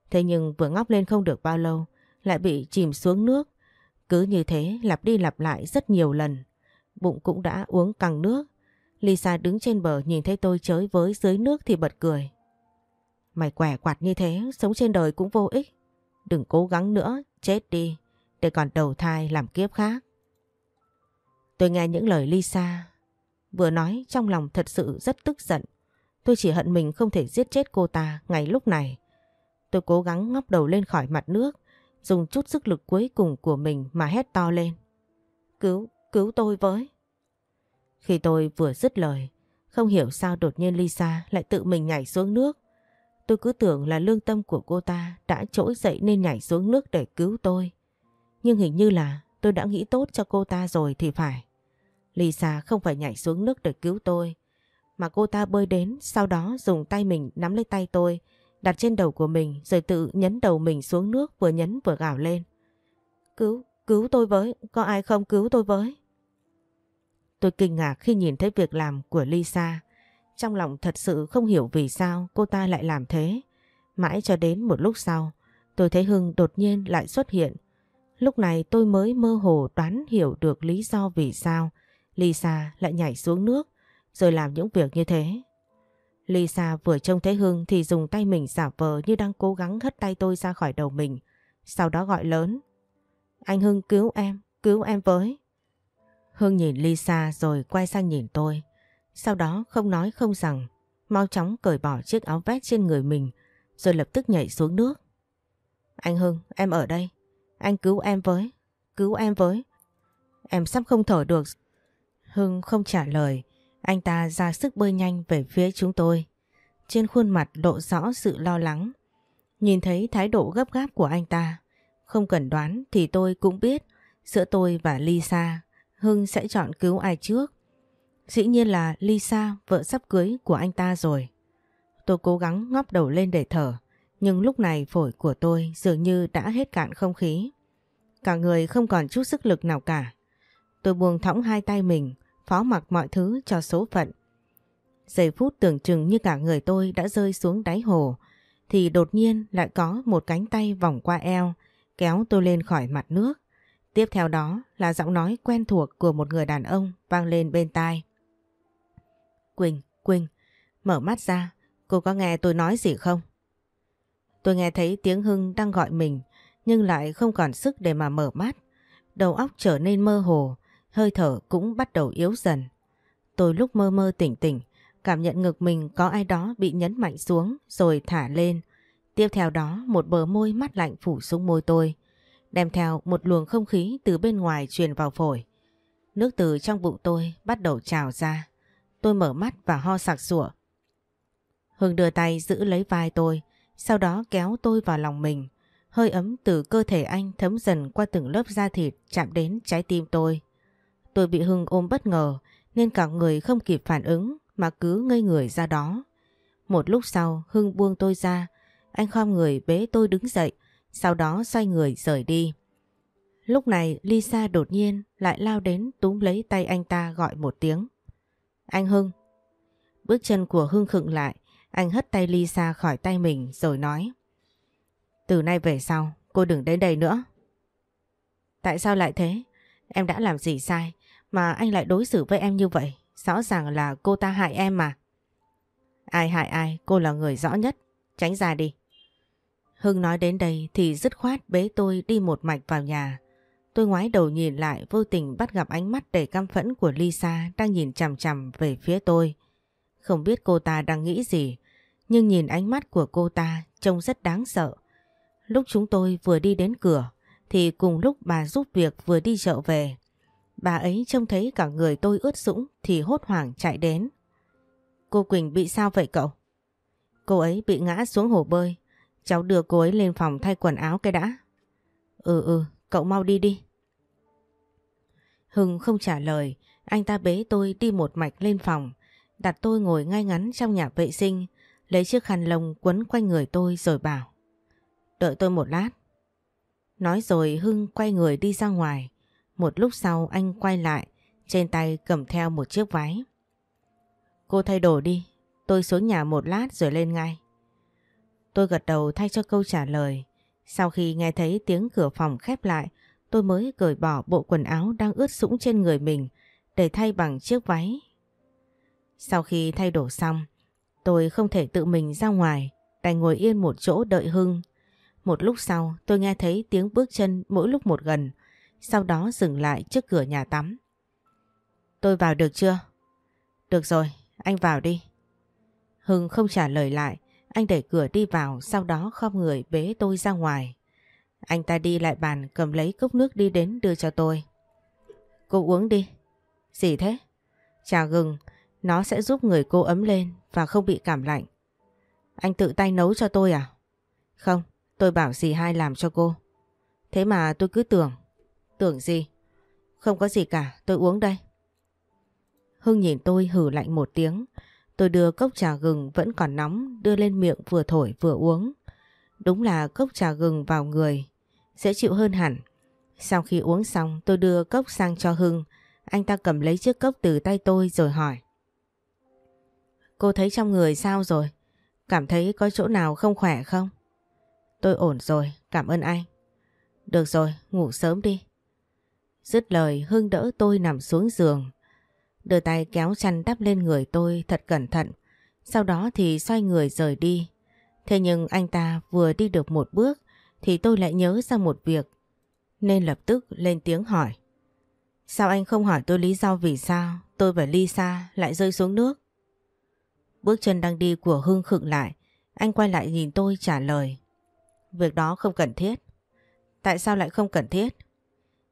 Thế nhưng vừa ngóc lên không được bao lâu lại bị chìm xuống nước. Cứ như thế lặp đi lặp lại rất nhiều lần. Bụng cũng đã uống căng nước. Lisa đứng trên bờ nhìn thấy tôi chới với dưới nước thì bật cười. Mày quẻ quạt như thế, sống trên đời cũng vô ích. Đừng cố gắng nữa, chết đi, để còn đầu thai làm kiếp khác. Tôi nghe những lời Lisa vừa nói trong lòng thật sự rất tức giận. Tôi chỉ hận mình không thể giết chết cô ta ngay lúc này. Tôi cố gắng ngóc đầu lên khỏi mặt nước, dùng chút sức lực cuối cùng của mình mà hét to lên. Cứu, cứu tôi với. Khi tôi vừa dứt lời, không hiểu sao đột nhiên Lisa lại tự mình nhảy xuống nước. Tôi cứ tưởng là lương tâm của cô ta đã trỗi dậy nên nhảy xuống nước để cứu tôi. Nhưng hình như là tôi đã nghĩ tốt cho cô ta rồi thì phải. Lisa không phải nhảy xuống nước để cứu tôi, mà cô ta bơi đến sau đó dùng tay mình nắm lấy tay tôi, đặt trên đầu của mình rồi tự nhấn đầu mình xuống nước vừa nhấn vừa gào lên. Cứu, cứu tôi với, có ai không cứu tôi với? Tôi kinh ngạc khi nhìn thấy việc làm của Lisa. Trong lòng thật sự không hiểu vì sao cô ta lại làm thế. Mãi cho đến một lúc sau, tôi thấy Hưng đột nhiên lại xuất hiện. Lúc này tôi mới mơ hồ đoán hiểu được lý do vì sao Lisa lại nhảy xuống nước rồi làm những việc như thế. Lisa vừa trông thấy Hưng thì dùng tay mình giả vờ như đang cố gắng hất tay tôi ra khỏi đầu mình. Sau đó gọi lớn. Anh Hưng cứu em, cứu em với. Hưng nhìn Lisa rồi quay sang nhìn tôi. Sau đó không nói không rằng, mau chóng cởi bỏ chiếc áo vest trên người mình rồi lập tức nhảy xuống nước. Anh Hưng, em ở đây. Anh cứu em với, cứu em với. Em sắp không thở được. Hưng không trả lời, anh ta ra sức bơi nhanh về phía chúng tôi. Trên khuôn mặt lộ rõ sự lo lắng. Nhìn thấy thái độ gấp gáp của anh ta, không cần đoán thì tôi cũng biết giữa tôi và Lisa, Hưng sẽ chọn cứu ai trước. Dĩ nhiên là Lisa, vợ sắp cưới của anh ta rồi. Tôi cố gắng ngóc đầu lên để thở, nhưng lúc này phổi của tôi dường như đã hết cạn không khí. Cả người không còn chút sức lực nào cả. Tôi buông thõng hai tay mình, phó mặc mọi thứ cho số phận. Giây phút tưởng chừng như cả người tôi đã rơi xuống đáy hồ, thì đột nhiên lại có một cánh tay vòng qua eo, kéo tôi lên khỏi mặt nước. Tiếp theo đó là giọng nói quen thuộc của một người đàn ông vang lên bên tai. Quỳnh, Quỳnh, mở mắt ra, cô có nghe tôi nói gì không? Tôi nghe thấy tiếng Hưng đang gọi mình, nhưng lại không còn sức để mà mở mắt. Đầu óc trở nên mơ hồ, hơi thở cũng bắt đầu yếu dần. Tôi lúc mơ mơ tỉnh tỉnh, cảm nhận ngực mình có ai đó bị nhấn mạnh xuống rồi thả lên. Tiếp theo đó một bờ môi mắt lạnh phủ xuống môi tôi, đem theo một luồng không khí từ bên ngoài truyền vào phổi. Nước từ trong bụng tôi bắt đầu trào ra. Tôi mở mắt và ho sặc sủa. Hưng đưa tay giữ lấy vai tôi, sau đó kéo tôi vào lòng mình. Hơi ấm từ cơ thể anh thấm dần qua từng lớp da thịt chạm đến trái tim tôi. Tôi bị Hưng ôm bất ngờ nên cả người không kịp phản ứng mà cứ ngây người ra đó. Một lúc sau Hưng buông tôi ra, anh khom người bế tôi đứng dậy, sau đó xoay người rời đi. Lúc này Lisa đột nhiên lại lao đến túm lấy tay anh ta gọi một tiếng. Anh Hưng. Bước chân của Hưng khựng lại, anh hất tay Lisa khỏi tay mình rồi nói. Từ nay về sau, cô đừng đến đây nữa. Tại sao lại thế? Em đã làm gì sai mà anh lại đối xử với em như vậy? Rõ ràng là cô ta hại em mà. Ai hại ai, cô là người rõ nhất. Tránh ra đi. Hưng nói đến đây thì dứt khoát bế tôi đi một mạch vào nhà. Tôi ngoái đầu nhìn lại vô tình bắt gặp ánh mắt đầy căm phẫn của Lisa đang nhìn chằm chằm về phía tôi. Không biết cô ta đang nghĩ gì, nhưng nhìn ánh mắt của cô ta trông rất đáng sợ. Lúc chúng tôi vừa đi đến cửa, thì cùng lúc bà giúp việc vừa đi chợ về. Bà ấy trông thấy cả người tôi ướt sũng thì hốt hoảng chạy đến. Cô Quỳnh bị sao vậy cậu? Cô ấy bị ngã xuống hồ bơi. Cháu đưa cô ấy lên phòng thay quần áo cái đã. Ừ ừ, cậu mau đi đi. Hưng không trả lời, anh ta bế tôi đi một mạch lên phòng, đặt tôi ngồi ngay ngắn trong nhà vệ sinh, lấy chiếc khăn lông quấn quanh người tôi rồi bảo. Đợi tôi một lát. Nói rồi Hưng quay người đi ra ngoài. Một lúc sau anh quay lại, trên tay cầm theo một chiếc váy. Cô thay đồ đi, tôi xuống nhà một lát rồi lên ngay. Tôi gật đầu thay cho câu trả lời. Sau khi nghe thấy tiếng cửa phòng khép lại, tôi mới cởi bỏ bộ quần áo đang ướt sũng trên người mình để thay bằng chiếc váy. Sau khi thay đổi xong, tôi không thể tự mình ra ngoài, đành ngồi yên một chỗ đợi Hưng. Một lúc sau tôi nghe thấy tiếng bước chân mỗi lúc một gần, sau đó dừng lại trước cửa nhà tắm. Tôi vào được chưa? Được rồi, anh vào đi. Hưng không trả lời lại, anh đẩy cửa đi vào sau đó khom người bế tôi ra ngoài. Anh ta đi lại bàn cầm lấy cốc nước đi đến đưa cho tôi. Cô uống đi. Gì thế? Trà gừng, nó sẽ giúp người cô ấm lên và không bị cảm lạnh. Anh tự tay nấu cho tôi à? Không, tôi bảo dì hai làm cho cô. Thế mà tôi cứ tưởng. Tưởng gì? Không có gì cả, tôi uống đây. Hưng nhìn tôi hử lạnh một tiếng. Tôi đưa cốc trà gừng vẫn còn nóng đưa lên miệng vừa thổi vừa uống. Đúng là cốc trà gừng vào người, dễ chịu hơn hẳn. Sau khi uống xong tôi đưa cốc sang cho Hưng, anh ta cầm lấy chiếc cốc từ tay tôi rồi hỏi. Cô thấy trong người sao rồi? Cảm thấy có chỗ nào không khỏe không? Tôi ổn rồi, cảm ơn anh. Được rồi, ngủ sớm đi. Dứt lời Hưng đỡ tôi nằm xuống giường. Đưa tay kéo chăn đắp lên người tôi thật cẩn thận. Sau đó thì xoay người rời đi. Thế nhưng anh ta vừa đi được một bước thì tôi lại nhớ ra một việc. Nên lập tức lên tiếng hỏi. Sao anh không hỏi tôi lý do vì sao tôi và Lisa lại rơi xuống nước? Bước chân đang đi của Hưng khựng lại. Anh quay lại nhìn tôi trả lời. Việc đó không cần thiết. Tại sao lại không cần thiết?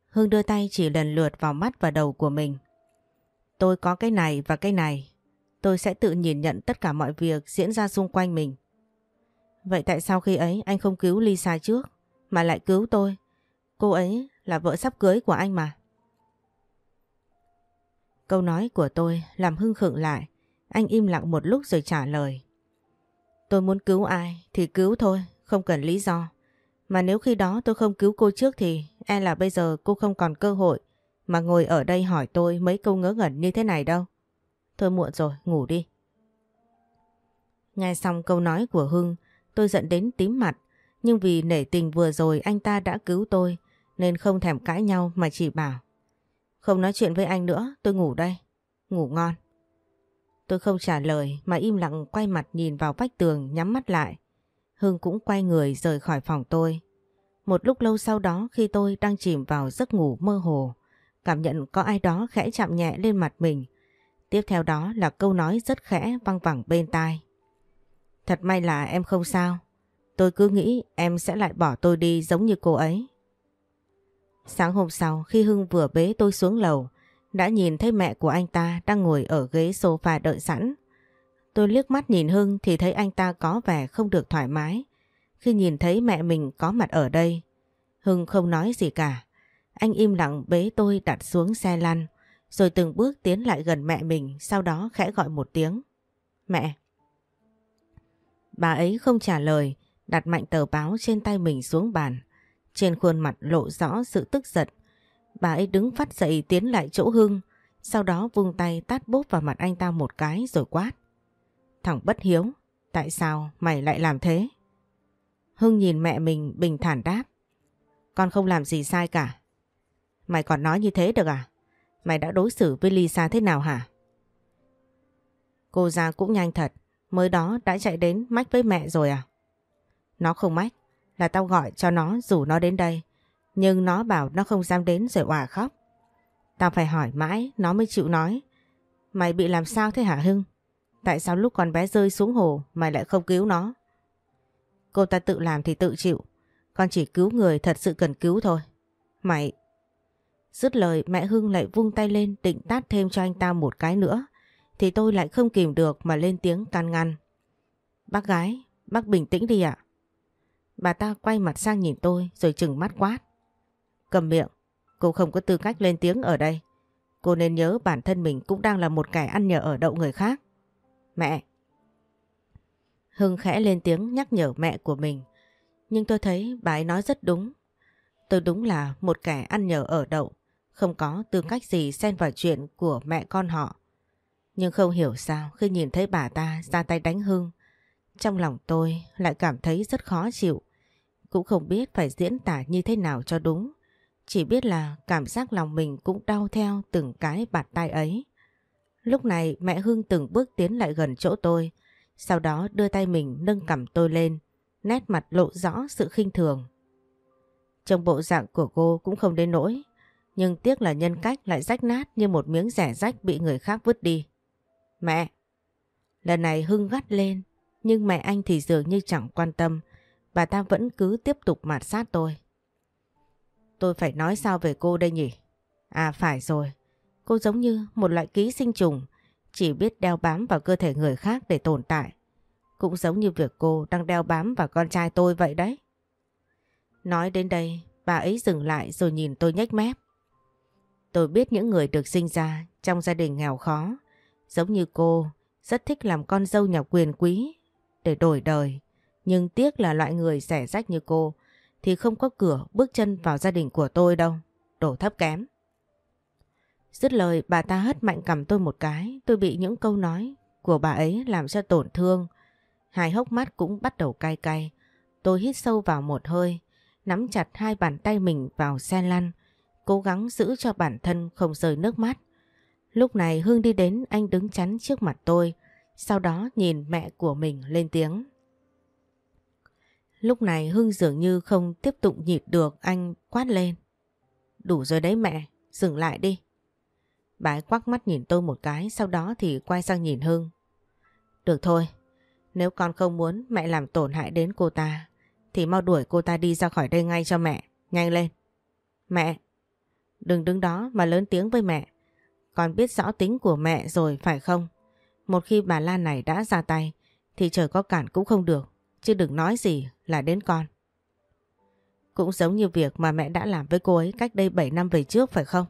Hưng đưa tay chỉ lần lượt vào mắt và đầu của mình. Tôi có cái này và cái này. Tôi sẽ tự nhìn nhận tất cả mọi việc diễn ra xung quanh mình. Vậy tại sao khi ấy anh không cứu Lisa trước mà lại cứu tôi? Cô ấy là vợ sắp cưới của anh mà. Câu nói của tôi làm hưng khựng lại. Anh im lặng một lúc rồi trả lời. Tôi muốn cứu ai thì cứu thôi, không cần lý do. Mà nếu khi đó tôi không cứu cô trước thì e là bây giờ cô không còn cơ hội mà ngồi ở đây hỏi tôi mấy câu ngớ ngẩn như thế này đâu. Thôi muộn rồi, ngủ đi. Nghe xong câu nói của Hưng, tôi giận đến tím mặt. Nhưng vì nể tình vừa rồi anh ta đã cứu tôi, nên không thèm cãi nhau mà chỉ bảo. Không nói chuyện với anh nữa, tôi ngủ đây. Ngủ ngon. Tôi không trả lời mà im lặng quay mặt nhìn vào vách tường nhắm mắt lại. Hưng cũng quay người rời khỏi phòng tôi. Một lúc lâu sau đó khi tôi đang chìm vào giấc ngủ mơ hồ, cảm nhận có ai đó khẽ chạm nhẹ lên mặt mình. Tiếp theo đó là câu nói rất khẽ văng vẳng bên tai. Thật may là em không sao. Tôi cứ nghĩ em sẽ lại bỏ tôi đi giống như cô ấy. Sáng hôm sau khi Hưng vừa bế tôi xuống lầu, đã nhìn thấy mẹ của anh ta đang ngồi ở ghế sofa đợi sẵn. Tôi liếc mắt nhìn Hưng thì thấy anh ta có vẻ không được thoải mái. Khi nhìn thấy mẹ mình có mặt ở đây, Hưng không nói gì cả. Anh im lặng bế tôi đặt xuống xe lăn, rồi từng bước tiến lại gần mẹ mình, sau đó khẽ gọi một tiếng. Mẹ! Bà ấy không trả lời, đặt mạnh tờ báo trên tay mình xuống bàn. Trên khuôn mặt lộ rõ sự tức giận. Bà ấy đứng phát dậy tiến lại chỗ Hưng, sau đó vung tay tát bốp vào mặt anh ta một cái rồi quát. Thằng bất hiếu, tại sao mày lại làm thế? Hưng nhìn mẹ mình bình thản đáp. Con không làm gì sai cả. Mày còn nói như thế được à? Mày đã đối xử với Lisa thế nào hả? Cô ra cũng nhanh thật. Mới đó đã chạy đến mách với mẹ rồi à? Nó không mách. Là tao gọi cho nó rủ nó đến đây. Nhưng nó bảo nó không dám đến rồi òa khóc. Tao phải hỏi mãi, nó mới chịu nói. Mày bị làm sao thế hả Hưng? Tại sao lúc con bé rơi xuống hồ, mày lại không cứu nó? Cô ta tự làm thì tự chịu. Con chỉ cứu người thật sự cần cứu thôi. Mày... Dứt lời mẹ Hưng lại vung tay lên định tát thêm cho anh ta một cái nữa. Thì tôi lại không kìm được mà lên tiếng can ngăn. Bác gái, bác bình tĩnh đi ạ. Bà ta quay mặt sang nhìn tôi rồi chừng mắt quát. Cầm miệng, cô không có tư cách lên tiếng ở đây. Cô nên nhớ bản thân mình cũng đang là một kẻ ăn nhờ ở đậu người khác. Mẹ! Hưng khẽ lên tiếng nhắc nhở mẹ của mình. Nhưng tôi thấy bà ấy nói rất đúng. Tôi đúng là một kẻ ăn nhờ ở đậu, không có tư cách gì xen vào chuyện của mẹ con họ. Nhưng không hiểu sao khi nhìn thấy bà ta ra tay đánh Hưng, trong lòng tôi lại cảm thấy rất khó chịu. Cũng không biết phải diễn tả như thế nào cho đúng. Chỉ biết là cảm giác lòng mình cũng đau theo từng cái bạt tay ấy. Lúc này mẹ Hưng từng bước tiến lại gần chỗ tôi, sau đó đưa tay mình nâng cầm tôi lên, nét mặt lộ rõ sự khinh thường. Trong bộ dạng của cô cũng không đến nỗi, nhưng tiếc là nhân cách lại rách nát như một miếng rẻ rách bị người khác vứt đi. Mẹ! Lần này Hưng gắt lên, nhưng mẹ anh thì dường như chẳng quan tâm, bà ta vẫn cứ tiếp tục mạt sát tôi. Tôi phải nói sao về cô đây nhỉ? À phải rồi, cô giống như một loại ký sinh trùng, chỉ biết đeo bám vào cơ thể người khác để tồn tại. Cũng giống như việc cô đang đeo bám vào con trai tôi vậy đấy. Nói đến đây, bà ấy dừng lại rồi nhìn tôi nhếch mép. Tôi biết những người được sinh ra trong gia đình nghèo khó, giống như cô, rất thích làm con dâu nhà quyền quý để đổi đời. Nhưng tiếc là loại người rẻ rách như cô thì không có cửa bước chân vào gia đình của tôi đâu, đổ thấp kém. Dứt lời bà ta hất mạnh cầm tôi một cái, tôi bị những câu nói của bà ấy làm cho tổn thương. Hai hốc mắt cũng bắt đầu cay cay. Tôi hít sâu vào một hơi, nắm chặt hai bàn tay mình vào xe lăn, cố gắng giữ cho bản thân không rơi nước mắt. Lúc này Hương đi đến anh đứng chắn trước mặt tôi, sau đó nhìn mẹ của mình lên tiếng. Lúc này Hưng dường như không tiếp tục nhịn được anh quát lên. Đủ rồi đấy mẹ, dừng lại đi. Bà ấy quắc mắt nhìn tôi một cái sau đó thì quay sang nhìn Hưng. Được thôi, nếu con không muốn mẹ làm tổn hại đến cô ta thì mau đuổi cô ta đi ra khỏi đây ngay cho mẹ, nhanh lên. Mẹ, đừng đứng đó mà lớn tiếng với mẹ. Con biết rõ tính của mẹ rồi phải không? Một khi bà Lan này đã ra tay thì trời có cản cũng không được, chứ đừng nói gì là đến con. Cũng giống như việc mà mẹ đã làm với cô ấy cách đây 7 năm về trước phải không?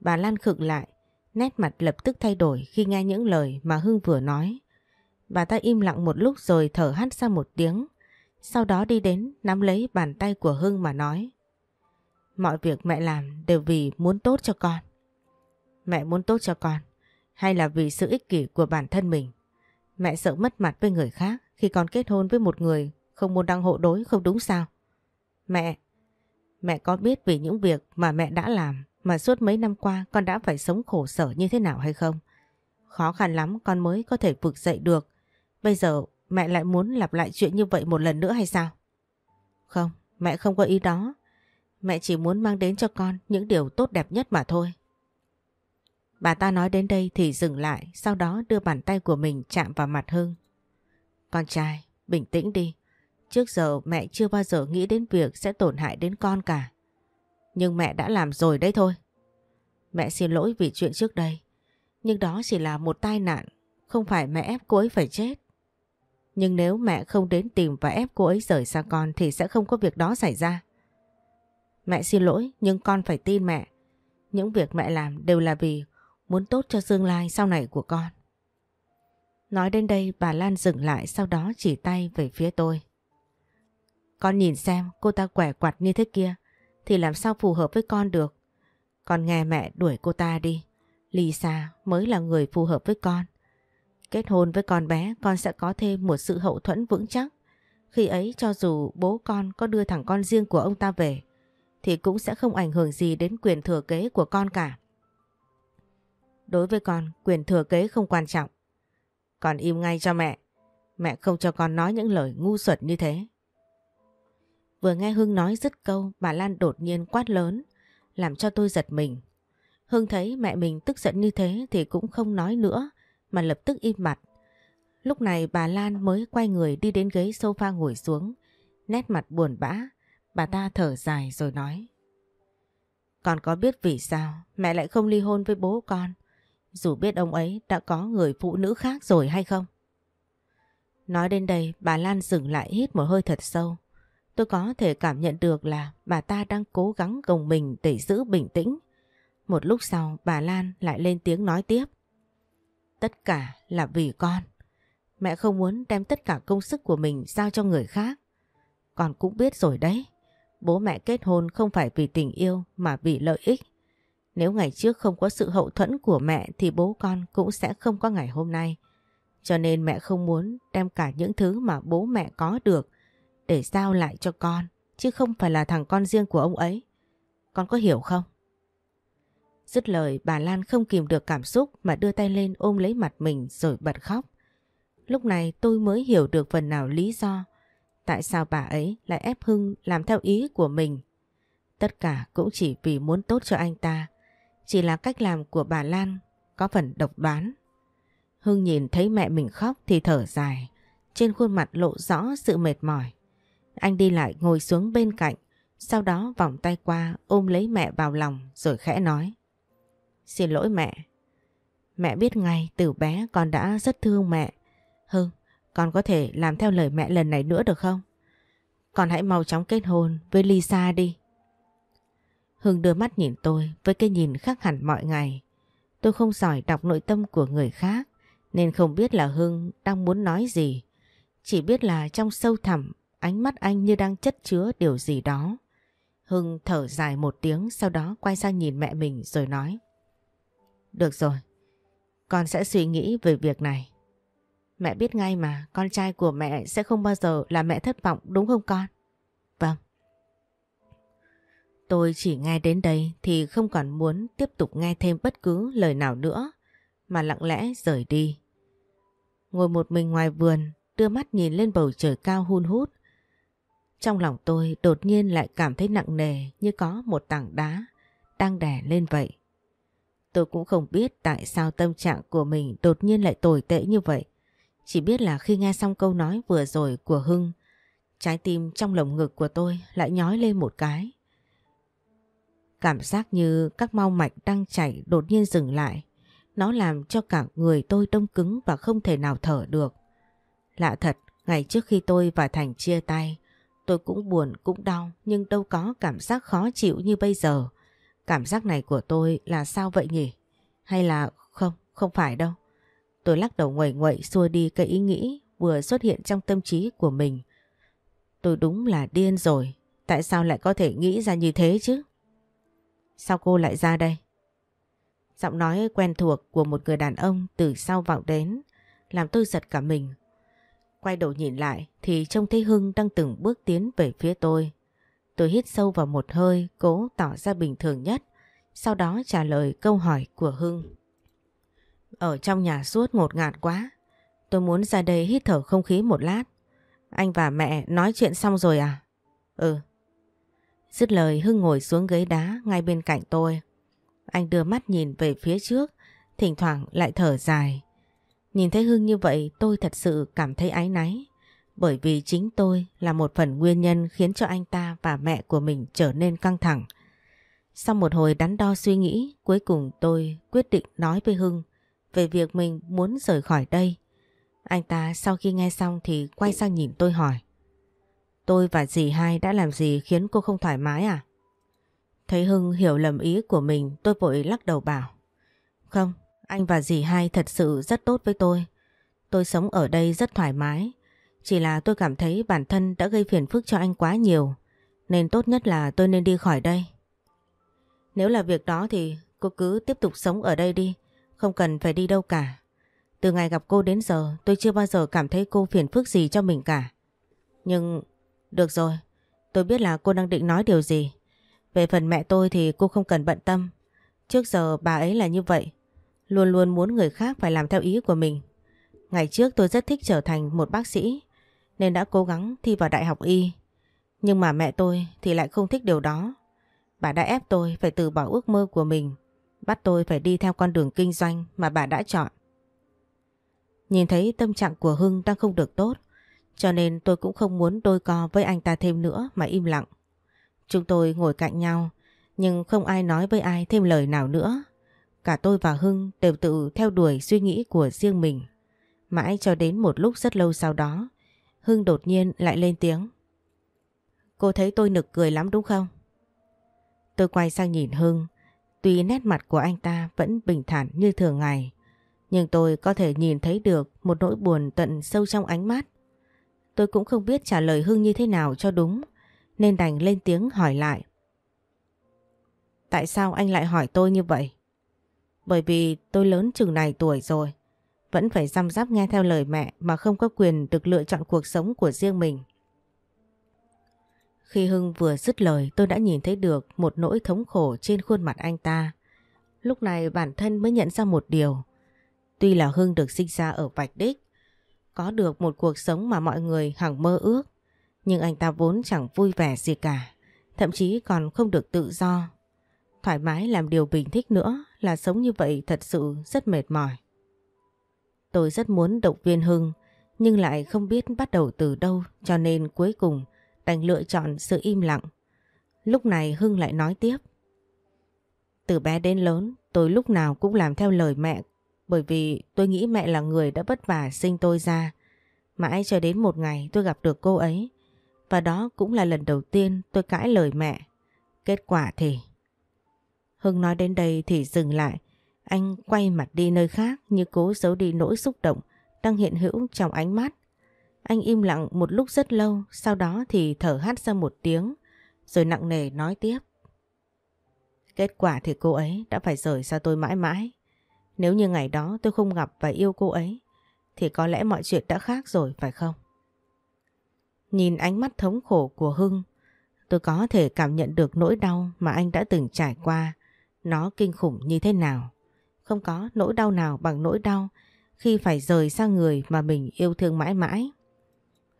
Bà Lan khựng lại, nét mặt lập tức thay đổi khi nghe những lời mà Hưng vừa nói. Bà ta im lặng một lúc rồi thở hắt ra một tiếng, sau đó đi đến nắm lấy bàn tay của Hưng mà nói. Mọi việc mẹ làm đều vì muốn tốt cho con. Mẹ muốn tốt cho con, hay là vì sự ích kỷ của bản thân mình. Mẹ sợ mất mặt với người khác khi con kết hôn với một người không muốn đăng hộ đối không đúng sao? Mẹ, mẹ có biết vì những việc mà mẹ đã làm mà suốt mấy năm qua con đã phải sống khổ sở như thế nào hay không? Khó khăn lắm con mới có thể vực dậy được. Bây giờ mẹ lại muốn lặp lại chuyện như vậy một lần nữa hay sao? Không, mẹ không có ý đó. Mẹ chỉ muốn mang đến cho con những điều tốt đẹp nhất mà thôi. Bà ta nói đến đây thì dừng lại, sau đó đưa bàn tay của mình chạm vào mặt Hưng. Con trai, bình tĩnh đi. Trước giờ mẹ chưa bao giờ nghĩ đến việc sẽ tổn hại đến con cả. Nhưng mẹ đã làm rồi đấy thôi. Mẹ xin lỗi vì chuyện trước đây. Nhưng đó chỉ là một tai nạn, không phải mẹ ép cô ấy phải chết. Nhưng nếu mẹ không đến tìm và ép cô ấy rời xa con thì sẽ không có việc đó xảy ra. Mẹ xin lỗi, nhưng con phải tin mẹ. Những việc mẹ làm đều là vì muốn tốt cho tương lai sau này của con. Nói đến đây, bà Lan dừng lại, sau đó chỉ tay về phía tôi. Con nhìn xem, cô ta quẻ quặt như thế kia, thì làm sao phù hợp với con được. Con nghe mẹ đuổi cô ta đi. Lisa mới là người phù hợp với con. Kết hôn với con bé, con sẽ có thêm một sự hậu thuẫn vững chắc. Khi ấy, cho dù bố con có đưa thằng con riêng của ông ta về thì cũng sẽ không ảnh hưởng gì đến quyền thừa kế của con cả. Đối với con, quyền thừa kế không quan trọng. Con im ngay cho mẹ. Mẹ không cho con nói những lời ngu xuẩn như thế. Vừa nghe Hưng nói dứt câu, bà Lan đột nhiên quát lớn, làm cho tôi giật mình. Hưng thấy mẹ mình tức giận như thế thì cũng không nói nữa, mà lập tức im mặt. Lúc này bà Lan mới quay người đi đến ghế sofa ngồi xuống, nét mặt buồn bã, bà ta thở dài rồi nói. Con có biết vì sao mẹ lại không ly hôn với bố con, dù biết ông ấy đã có người phụ nữ khác rồi hay không? Nói đến đây bà Lan dừng lại hít một hơi thật sâu. Tôi có thể cảm nhận được là bà ta đang cố gắng gồng mình để giữ bình tĩnh. Một lúc sau bà Lan lại lên tiếng nói tiếp. Tất cả là vì con. Mẹ không muốn đem tất cả công sức của mình giao cho người khác. Con cũng biết rồi đấy. Bố mẹ kết hôn không phải vì tình yêu mà vì lợi ích. Nếu ngày trước không có sự hậu thuẫn của mẹ thì bố con cũng sẽ không có ngày hôm nay. Cho nên mẹ không muốn đem cả những thứ mà bố mẹ có được để giao lại cho con, chứ không phải là thằng con riêng của ông ấy. Con có hiểu không? Dứt lời bà Lan không kìm được cảm xúc mà đưa tay lên ôm lấy mặt mình rồi bật khóc. Lúc này tôi mới hiểu được phần nào lý do tại sao bà ấy lại ép Hưng làm theo ý của mình. Tất cả cũng chỉ vì muốn tốt cho anh ta. Chỉ là cách làm của bà Lan có phần độc đoán. Hưng nhìn thấy mẹ mình khóc thì thở dài. Trên khuôn mặt lộ rõ sự mệt mỏi. Anh đi lại ngồi xuống bên cạnh. Sau đó vòng tay qua ôm lấy mẹ vào lòng rồi khẽ nói. Xin lỗi mẹ. Mẹ biết ngay từ bé con đã rất thương mẹ. Hưng, con có thể làm theo lời mẹ lần này nữa được không? Con hãy mau chóng kết hôn với Lisa đi. Hưng đưa mắt nhìn tôi với cái nhìn khác hẳn mọi ngày. Tôi không giỏi đọc nội tâm của người khác nên không biết là Hưng đang muốn nói gì. Chỉ biết là trong sâu thẳm ánh mắt anh như đang chất chứa điều gì đó. Hưng thở dài một tiếng sau đó quay sang nhìn mẹ mình rồi nói. Được rồi, con sẽ suy nghĩ về việc này. Mẹ biết ngay mà, con trai của mẹ sẽ không bao giờ làm mẹ thất vọng, đúng không con? Vâng. Tôi chỉ nghe đến đây thì không còn muốn tiếp tục nghe thêm bất cứ lời nào nữa, mà lặng lẽ rời đi. Ngồi một mình ngoài vườn, đưa mắt nhìn lên bầu trời cao hun hút. Trong lòng tôi đột nhiên lại cảm thấy nặng nề như có một tảng đá đang đè lên vậy. Tôi cũng không biết tại sao tâm trạng của mình đột nhiên lại tồi tệ như vậy. Chỉ biết là khi nghe xong câu nói vừa rồi của Hưng, trái tim trong lồng ngực của tôi lại nhói lên một cái. Cảm giác như các mau mạch đang chảy đột nhiên dừng lại. Nó làm cho cả người tôi đông cứng và không thể nào thở được. Lạ thật, ngày trước khi tôi và Thành chia tay, tôi cũng buồn cũng đau nhưng đâu có cảm giác khó chịu như bây giờ. Cảm giác này của tôi là sao vậy nhỉ? Hay là không, không phải đâu. Tôi lắc đầu nguẩy nguậy xua đi cái ý nghĩ vừa xuất hiện trong tâm trí của mình. Tôi đúng là điên rồi. Tại sao lại có thể nghĩ ra như thế chứ? Sao cô lại ra đây? Giọng nói quen thuộc của một người đàn ông từ sau vọng đến, làm tôi giật cả mình. Quay đầu nhìn lại thì trông thấy Hưng đang từng bước tiến về phía tôi. Tôi hít sâu vào một hơi, cố tỏ ra bình thường nhất, sau đó trả lời câu hỏi của Hưng. Ở trong nhà suốt ngột ngạt quá. Tôi muốn ra đây hít thở không khí một lát. Anh và mẹ nói chuyện xong rồi à? Ừ. Dứt lời Hưng ngồi xuống ghế đá ngay bên cạnh tôi. Anh đưa mắt nhìn về phía trước, thỉnh thoảng lại thở dài. Nhìn thấy Hưng như vậy tôi thật sự cảm thấy áy náy. Bởi vì chính tôi là một phần nguyên nhân khiến cho anh ta và mẹ của mình trở nên căng thẳng. Sau một hồi đắn đo suy nghĩ, cuối cùng tôi quyết định nói với Hưng về việc mình muốn rời khỏi đây. Anh ta sau khi nghe xong thì quay sang nhìn tôi hỏi. Tôi và dì hai đã làm gì khiến cô không thoải mái à? Thấy Hưng hiểu lầm ý của mình tôi vội lắc đầu bảo. Không, anh và dì hai thật sự rất tốt với tôi. Tôi sống ở đây rất thoải mái. Chỉ là tôi cảm thấy bản thân đã gây phiền phức cho anh quá nhiều. Nên tốt nhất là tôi nên đi khỏi đây. Nếu là việc đó thì cô cứ tiếp tục sống ở đây đi. Không cần phải đi đâu cả. Từ ngày gặp cô đến giờ tôi chưa bao giờ cảm thấy cô phiền phức gì cho mình cả. Nhưng... Được rồi, tôi biết là cô đang định nói điều gì. Về phần mẹ tôi thì cô không cần bận tâm. Trước giờ bà ấy là như vậy. Luôn luôn muốn người khác phải làm theo ý của mình. Ngày trước tôi rất thích trở thành một bác sĩ nên đã cố gắng thi vào đại học y. Nhưng mà mẹ tôi thì lại không thích điều đó. Bà đã ép tôi phải từ bỏ ước mơ của mình, bắt tôi phải đi theo con đường kinh doanh mà bà đã chọn. Nhìn thấy tâm trạng của Hưng đang không được tốt, cho nên tôi cũng không muốn đôi co với anh ta thêm nữa mà im lặng. Chúng tôi ngồi cạnh nhau, nhưng không ai nói với ai thêm lời nào nữa. Cả tôi và Hưng đều tự theo đuổi suy nghĩ của riêng mình. Mãi cho đến một lúc rất lâu sau đó, Hưng đột nhiên lại lên tiếng. Cô thấy tôi nực cười lắm đúng không? Tôi quay sang nhìn Hưng, tuy nét mặt của anh ta vẫn bình thản như thường ngày, nhưng tôi có thể nhìn thấy được một nỗi buồn tận sâu trong ánh mắt. Tôi cũng không biết trả lời Hưng như thế nào cho đúng, nên đành lên tiếng hỏi lại. Tại sao anh lại hỏi tôi như vậy? Bởi vì tôi lớn chừng này tuổi rồi, vẫn phải răm giáp nghe theo lời mẹ mà không có quyền được lựa chọn cuộc sống của riêng mình. Khi Hưng vừa dứt lời tôi đã nhìn thấy được một nỗi thống khổ trên khuôn mặt anh ta. Lúc này bản thân mới nhận ra một điều. Tuy là Hưng được sinh ra ở Vạch Đích, có được một cuộc sống mà mọi người hằng mơ ước, nhưng anh ta vốn chẳng vui vẻ gì cả, thậm chí còn không được tự do. Thoải mái làm điều bình thích nữa là sống như vậy thật sự rất mệt mỏi. Tôi rất muốn động viên Hưng, nhưng lại không biết bắt đầu từ đâu cho nên cuối cùng đành lựa chọn sự im lặng. Lúc này Hưng lại nói tiếp. Từ bé đến lớn, tôi lúc nào cũng làm theo lời mẹ bởi vì tôi nghĩ mẹ là người đã vất vả sinh tôi ra. Mãi cho đến một ngày tôi gặp được cô ấy và đó cũng là lần đầu tiên tôi cãi lời mẹ. Kết quả thì... Hưng nói đến đây thì dừng lại. Anh quay mặt đi nơi khác như cố giấu đi nỗi xúc động đang hiện hữu trong ánh mắt. Anh im lặng một lúc rất lâu, sau đó thì thở hắt ra một tiếng, rồi nặng nề nói tiếp. Kết quả thì cô ấy đã phải rời xa tôi mãi mãi. Nếu như ngày đó tôi không gặp và yêu cô ấy, thì có lẽ mọi chuyện đã khác rồi phải không? Nhìn ánh mắt thống khổ của Hưng, tôi có thể cảm nhận được nỗi đau mà anh đã từng trải qua. Nó kinh khủng như thế nào? Không có nỗi đau nào bằng nỗi đau khi phải rời xa người mà mình yêu thương mãi mãi.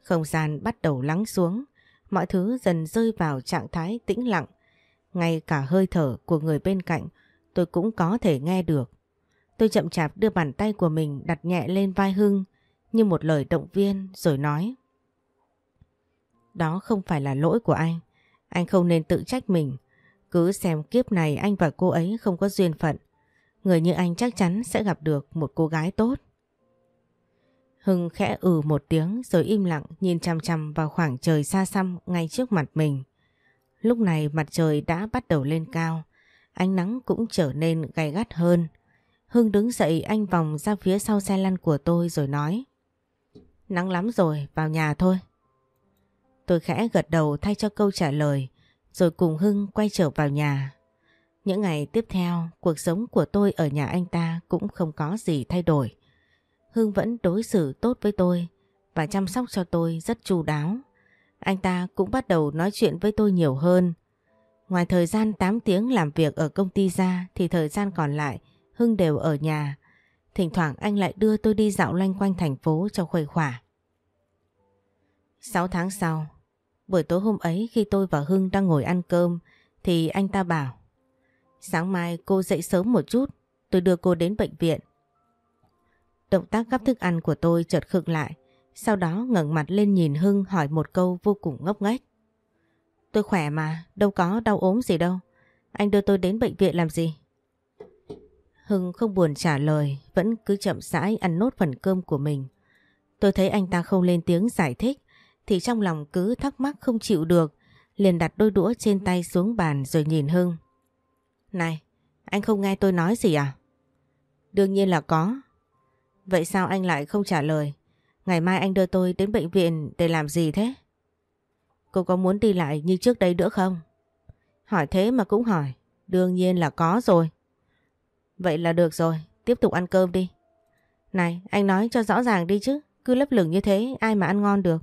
Không gian bắt đầu lắng xuống, mọi thứ dần rơi vào trạng thái tĩnh lặng. Ngay cả hơi thở của người bên cạnh tôi cũng có thể nghe được. Tôi chậm chạp đưa bàn tay của mình đặt nhẹ lên vai Hưng như một lời động viên rồi nói. Đó không phải là lỗi của anh. Anh không nên tự trách mình. Cứ xem kiếp này anh và cô ấy không có duyên phận. Người như anh chắc chắn sẽ gặp được một cô gái tốt. Hưng khẽ ừ một tiếng rồi im lặng nhìn chăm chăm vào khoảng trời xa xăm ngay trước mặt mình. Lúc này mặt trời đã bắt đầu lên cao, ánh nắng cũng trở nên gay gắt hơn. Hưng đứng dậy anh vòng ra phía sau xe lăn của tôi rồi nói Nắng lắm rồi, vào nhà thôi. Tôi khẽ gật đầu thay cho câu trả lời rồi cùng Hưng quay trở vào nhà. Những ngày tiếp theo, cuộc sống của tôi ở nhà anh ta cũng không có gì thay đổi. Hưng vẫn đối xử tốt với tôi và chăm sóc cho tôi rất chu đáo. Anh ta cũng bắt đầu nói chuyện với tôi nhiều hơn. Ngoài thời gian 8 tiếng làm việc ở công ty ra thì thời gian còn lại Hưng đều ở nhà. Thỉnh thoảng anh lại đưa tôi đi dạo loanh quanh thành phố cho khuây khỏa. 6 tháng sau, buổi tối hôm ấy khi tôi và Hưng đang ngồi ăn cơm thì anh ta bảo Sáng mai cô dậy sớm một chút, tôi đưa cô đến bệnh viện. Động tác gắp thức ăn của tôi chợt khựng lại, sau đó ngẩng mặt lên nhìn Hưng hỏi một câu vô cùng ngốc nghếch. Tôi khỏe mà, đâu có đau ốm gì đâu. Anh đưa tôi đến bệnh viện làm gì? Hưng không buồn trả lời, vẫn cứ chậm rãi ăn nốt phần cơm của mình. Tôi thấy anh ta không lên tiếng giải thích, thì trong lòng cứ thắc mắc không chịu được, liền đặt đôi đũa trên tay xuống bàn rồi nhìn Hưng. Này, anh không nghe tôi nói gì à? Đương nhiên là có, Vậy sao anh lại không trả lời? Ngày mai anh đưa tôi đến bệnh viện để làm gì thế? Cô có muốn đi lại như trước đây nữa không? Hỏi thế mà cũng hỏi. Đương nhiên là có rồi. Vậy là được rồi, tiếp tục ăn cơm đi. Này, anh nói cho rõ ràng đi chứ, cứ lấp lửng như thế ai mà ăn ngon được.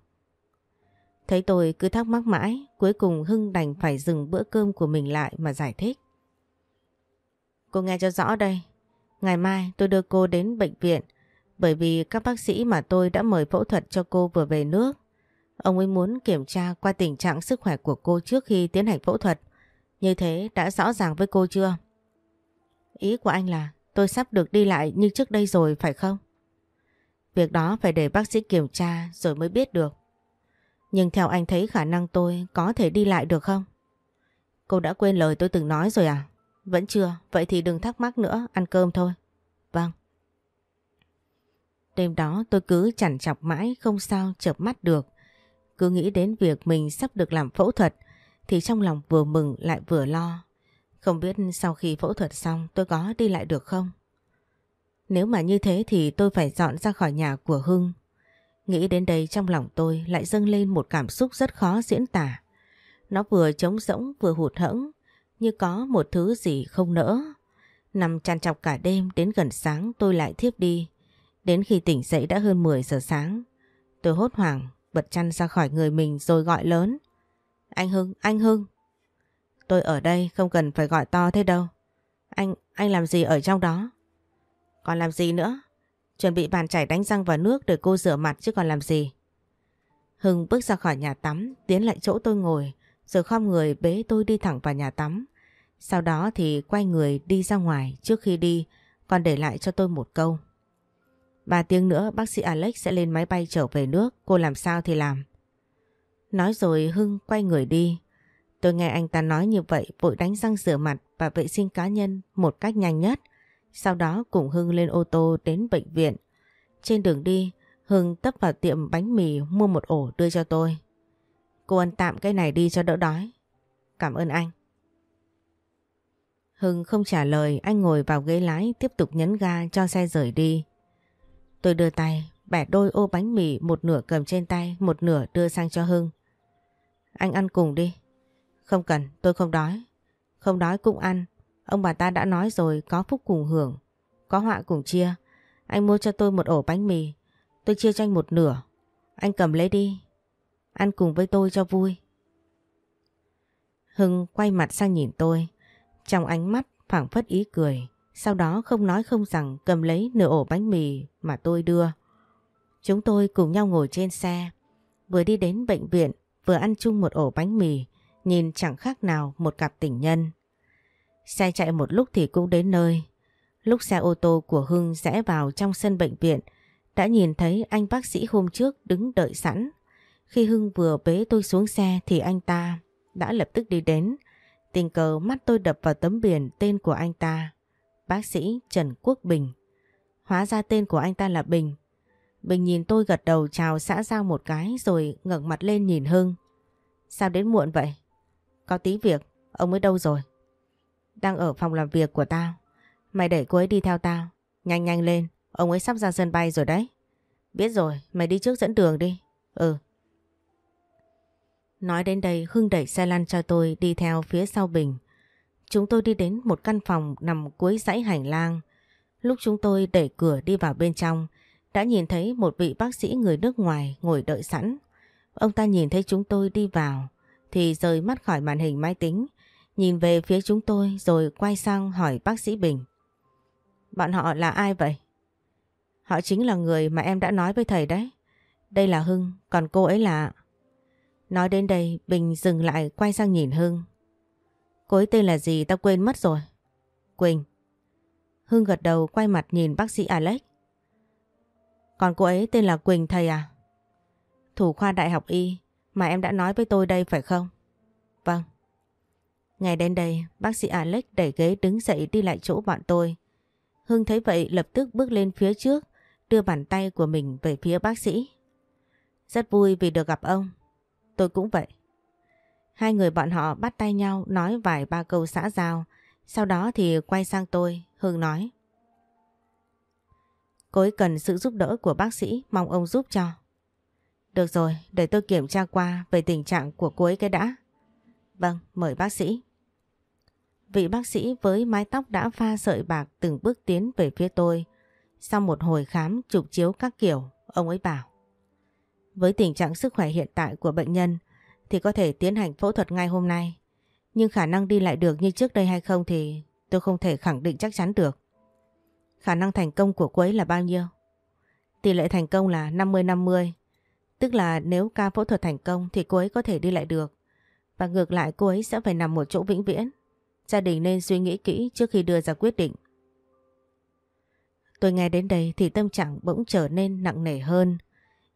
Thấy tôi cứ thắc mắc mãi, cuối cùng Hưng đành phải dừng bữa cơm của mình lại mà giải thích. Cô nghe cho rõ đây, ngày mai tôi đưa cô đến bệnh viện bởi vì các bác sĩ mà tôi đã mời phẫu thuật cho cô vừa về nước. Ông ấy muốn kiểm tra qua tình trạng sức khỏe của cô trước khi tiến hành phẫu thuật. Như thế đã rõ ràng với cô chưa? Ý của anh là tôi sắp được đi lại như trước đây rồi phải không? Việc đó phải để bác sĩ kiểm tra rồi mới biết được. Nhưng theo anh thấy khả năng tôi có thể đi lại được không? Cô đã quên lời tôi từng nói rồi à? Vẫn chưa, vậy thì đừng thắc mắc nữa, ăn cơm thôi. Vâng. Đêm đó tôi cứ chằn chọc mãi không sao chợp mắt được. Cứ nghĩ đến việc mình sắp được làm phẫu thuật, thì trong lòng vừa mừng lại vừa lo. Không biết sau khi phẫu thuật xong tôi có đi lại được không? Nếu mà như thế thì tôi phải dọn ra khỏi nhà của Hưng. Nghĩ đến đây trong lòng tôi lại dâng lên một cảm xúc rất khó diễn tả. Nó vừa trống rỗng vừa hụt hẫng, như có một thứ gì không nỡ. Nằm chăn chọc cả đêm đến gần sáng tôi lại thiếp đi. Đến khi tỉnh dậy đã hơn 10 giờ sáng. Tôi hốt hoảng bật chăn ra khỏi người mình rồi gọi lớn. Anh Hưng, anh Hưng. Tôi ở đây không cần phải gọi to thế đâu. Anh, anh làm gì ở trong đó? Còn làm gì nữa? Chuẩn bị bàn chải đánh răng vào nước để cô rửa mặt chứ còn làm gì. Hưng bước ra khỏi nhà tắm, tiến lại chỗ tôi ngồi, rồi khom người bế tôi đi thẳng vào nhà tắm. Sau đó thì quay người đi ra ngoài trước khi đi, còn để lại cho tôi một câu. Ba tiếng nữa bác sĩ Alex sẽ lên máy bay trở về nước, cô làm sao thì làm. Nói rồi Hưng quay người đi. Tôi nghe anh ta nói như vậy vội đánh răng rửa mặt và vệ sinh cá nhân một cách nhanh nhất. Sau đó cùng Hưng lên ô tô đến bệnh viện. Trên đường đi, Hưng tấp vào tiệm bánh mì mua một ổ đưa cho tôi. Cô ăn tạm cái này đi cho đỡ đói. Cảm ơn anh. Hưng không trả lời, anh ngồi vào ghế lái tiếp tục nhấn ga cho xe rời đi. Tôi đưa tay, bẻ đôi ô bánh mì một nửa cầm trên tay, một nửa đưa sang cho Hưng. Anh ăn cùng đi. Không cần, tôi không đói. Không đói cũng ăn, Ông bà ta đã nói rồi có phúc cùng hưởng, có họa cùng chia. Anh mua cho tôi một ổ bánh mì, tôi chia cho anh một nửa. Anh cầm lấy đi, ăn cùng với tôi cho vui. Hưng quay mặt sang nhìn tôi, trong ánh mắt phảng phất ý cười, sau đó không nói không rằng cầm lấy nửa ổ bánh mì mà tôi đưa. Chúng tôi cùng nhau ngồi trên xe, vừa đi đến bệnh viện, vừa ăn chung một ổ bánh mì, nhìn chẳng khác nào một cặp tình nhân. Xe chạy một lúc thì cũng đến nơi. Lúc xe ô tô của Hưng rẽ vào trong sân bệnh viện, đã nhìn thấy anh bác sĩ hôm trước đứng đợi sẵn. Khi Hưng vừa bế tôi xuống xe thì anh ta đã lập tức đi đến. Tình cờ mắt tôi đập vào tấm biển tên của anh ta. Bác sĩ Trần Quốc Bình. Hóa ra tên của anh ta là Bình. Bình nhìn tôi gật đầu chào xã giao một cái rồi ngẩng mặt lên nhìn Hưng. Sao đến muộn vậy? Có tí việc, ông ấy đâu rồi? Đang ở phòng làm việc của tao. Mày đẩy cô ấy đi theo tao. Nhanh nhanh lên, ông ấy sắp ra sân bay rồi đấy. Biết rồi, mày đi trước dẫn đường đi. Ừ. Nói đến đây Hưng đẩy xe lăn cho tôi đi theo phía sau Bình. Chúng tôi đi đến một căn phòng nằm cuối dãy hành lang. Lúc chúng tôi đẩy cửa đi vào bên trong, đã nhìn thấy một vị bác sĩ người nước ngoài ngồi đợi sẵn. Ông ta nhìn thấy chúng tôi đi vào, thì rời mắt khỏi màn hình máy tính, Nhìn về phía chúng tôi rồi quay sang hỏi bác sĩ Bình. Bọn họ là ai vậy? Họ chính là người mà em đã nói với thầy đấy. Đây là Hưng, còn cô ấy là... Nói đến đây Bình dừng lại quay sang nhìn Hưng. Cô ấy tên là gì tao quên mất rồi. Quỳnh. Hưng gật đầu quay mặt nhìn bác sĩ Alex. Còn cô ấy tên là Quỳnh thầy à? Thủ khoa đại học Y mà em đã nói với tôi đây phải không? Vâng. Ngày đến đây, bác sĩ Alex đẩy ghế đứng dậy đi lại chỗ bọn tôi. Hưng thấy vậy lập tức bước lên phía trước, đưa bàn tay của mình về phía bác sĩ. Rất vui vì được gặp ông. Tôi cũng vậy. Hai người bọn họ bắt tay nhau nói vài ba câu xã giao. Sau đó thì quay sang tôi, Hương nói. Cô ấy cần sự giúp đỡ của bác sĩ, mong ông giúp cho. Được rồi, để tôi kiểm tra qua về tình trạng của cô ấy cái đã. Vâng, mời bác sĩ. Vị bác sĩ với mái tóc đã pha sợi bạc từng bước tiến về phía tôi. Sau một hồi khám chụp chiếu các kiểu, ông ấy bảo. Với tình trạng sức khỏe hiện tại của bệnh nhân thì có thể tiến hành phẫu thuật ngay hôm nay. Nhưng khả năng đi lại được như trước đây hay không thì tôi không thể khẳng định chắc chắn được. Khả năng thành công của cô ấy là bao nhiêu? Tỷ lệ thành công là 50-50. Tức là nếu ca phẫu thuật thành công thì cô ấy có thể đi lại được. Và ngược lại, cô ấy sẽ phải nằm một chỗ vĩnh viễn. Gia đình nên suy nghĩ kỹ trước khi đưa ra quyết định. Tôi nghe đến đây thì tâm trạng bỗng trở nên nặng nề hơn.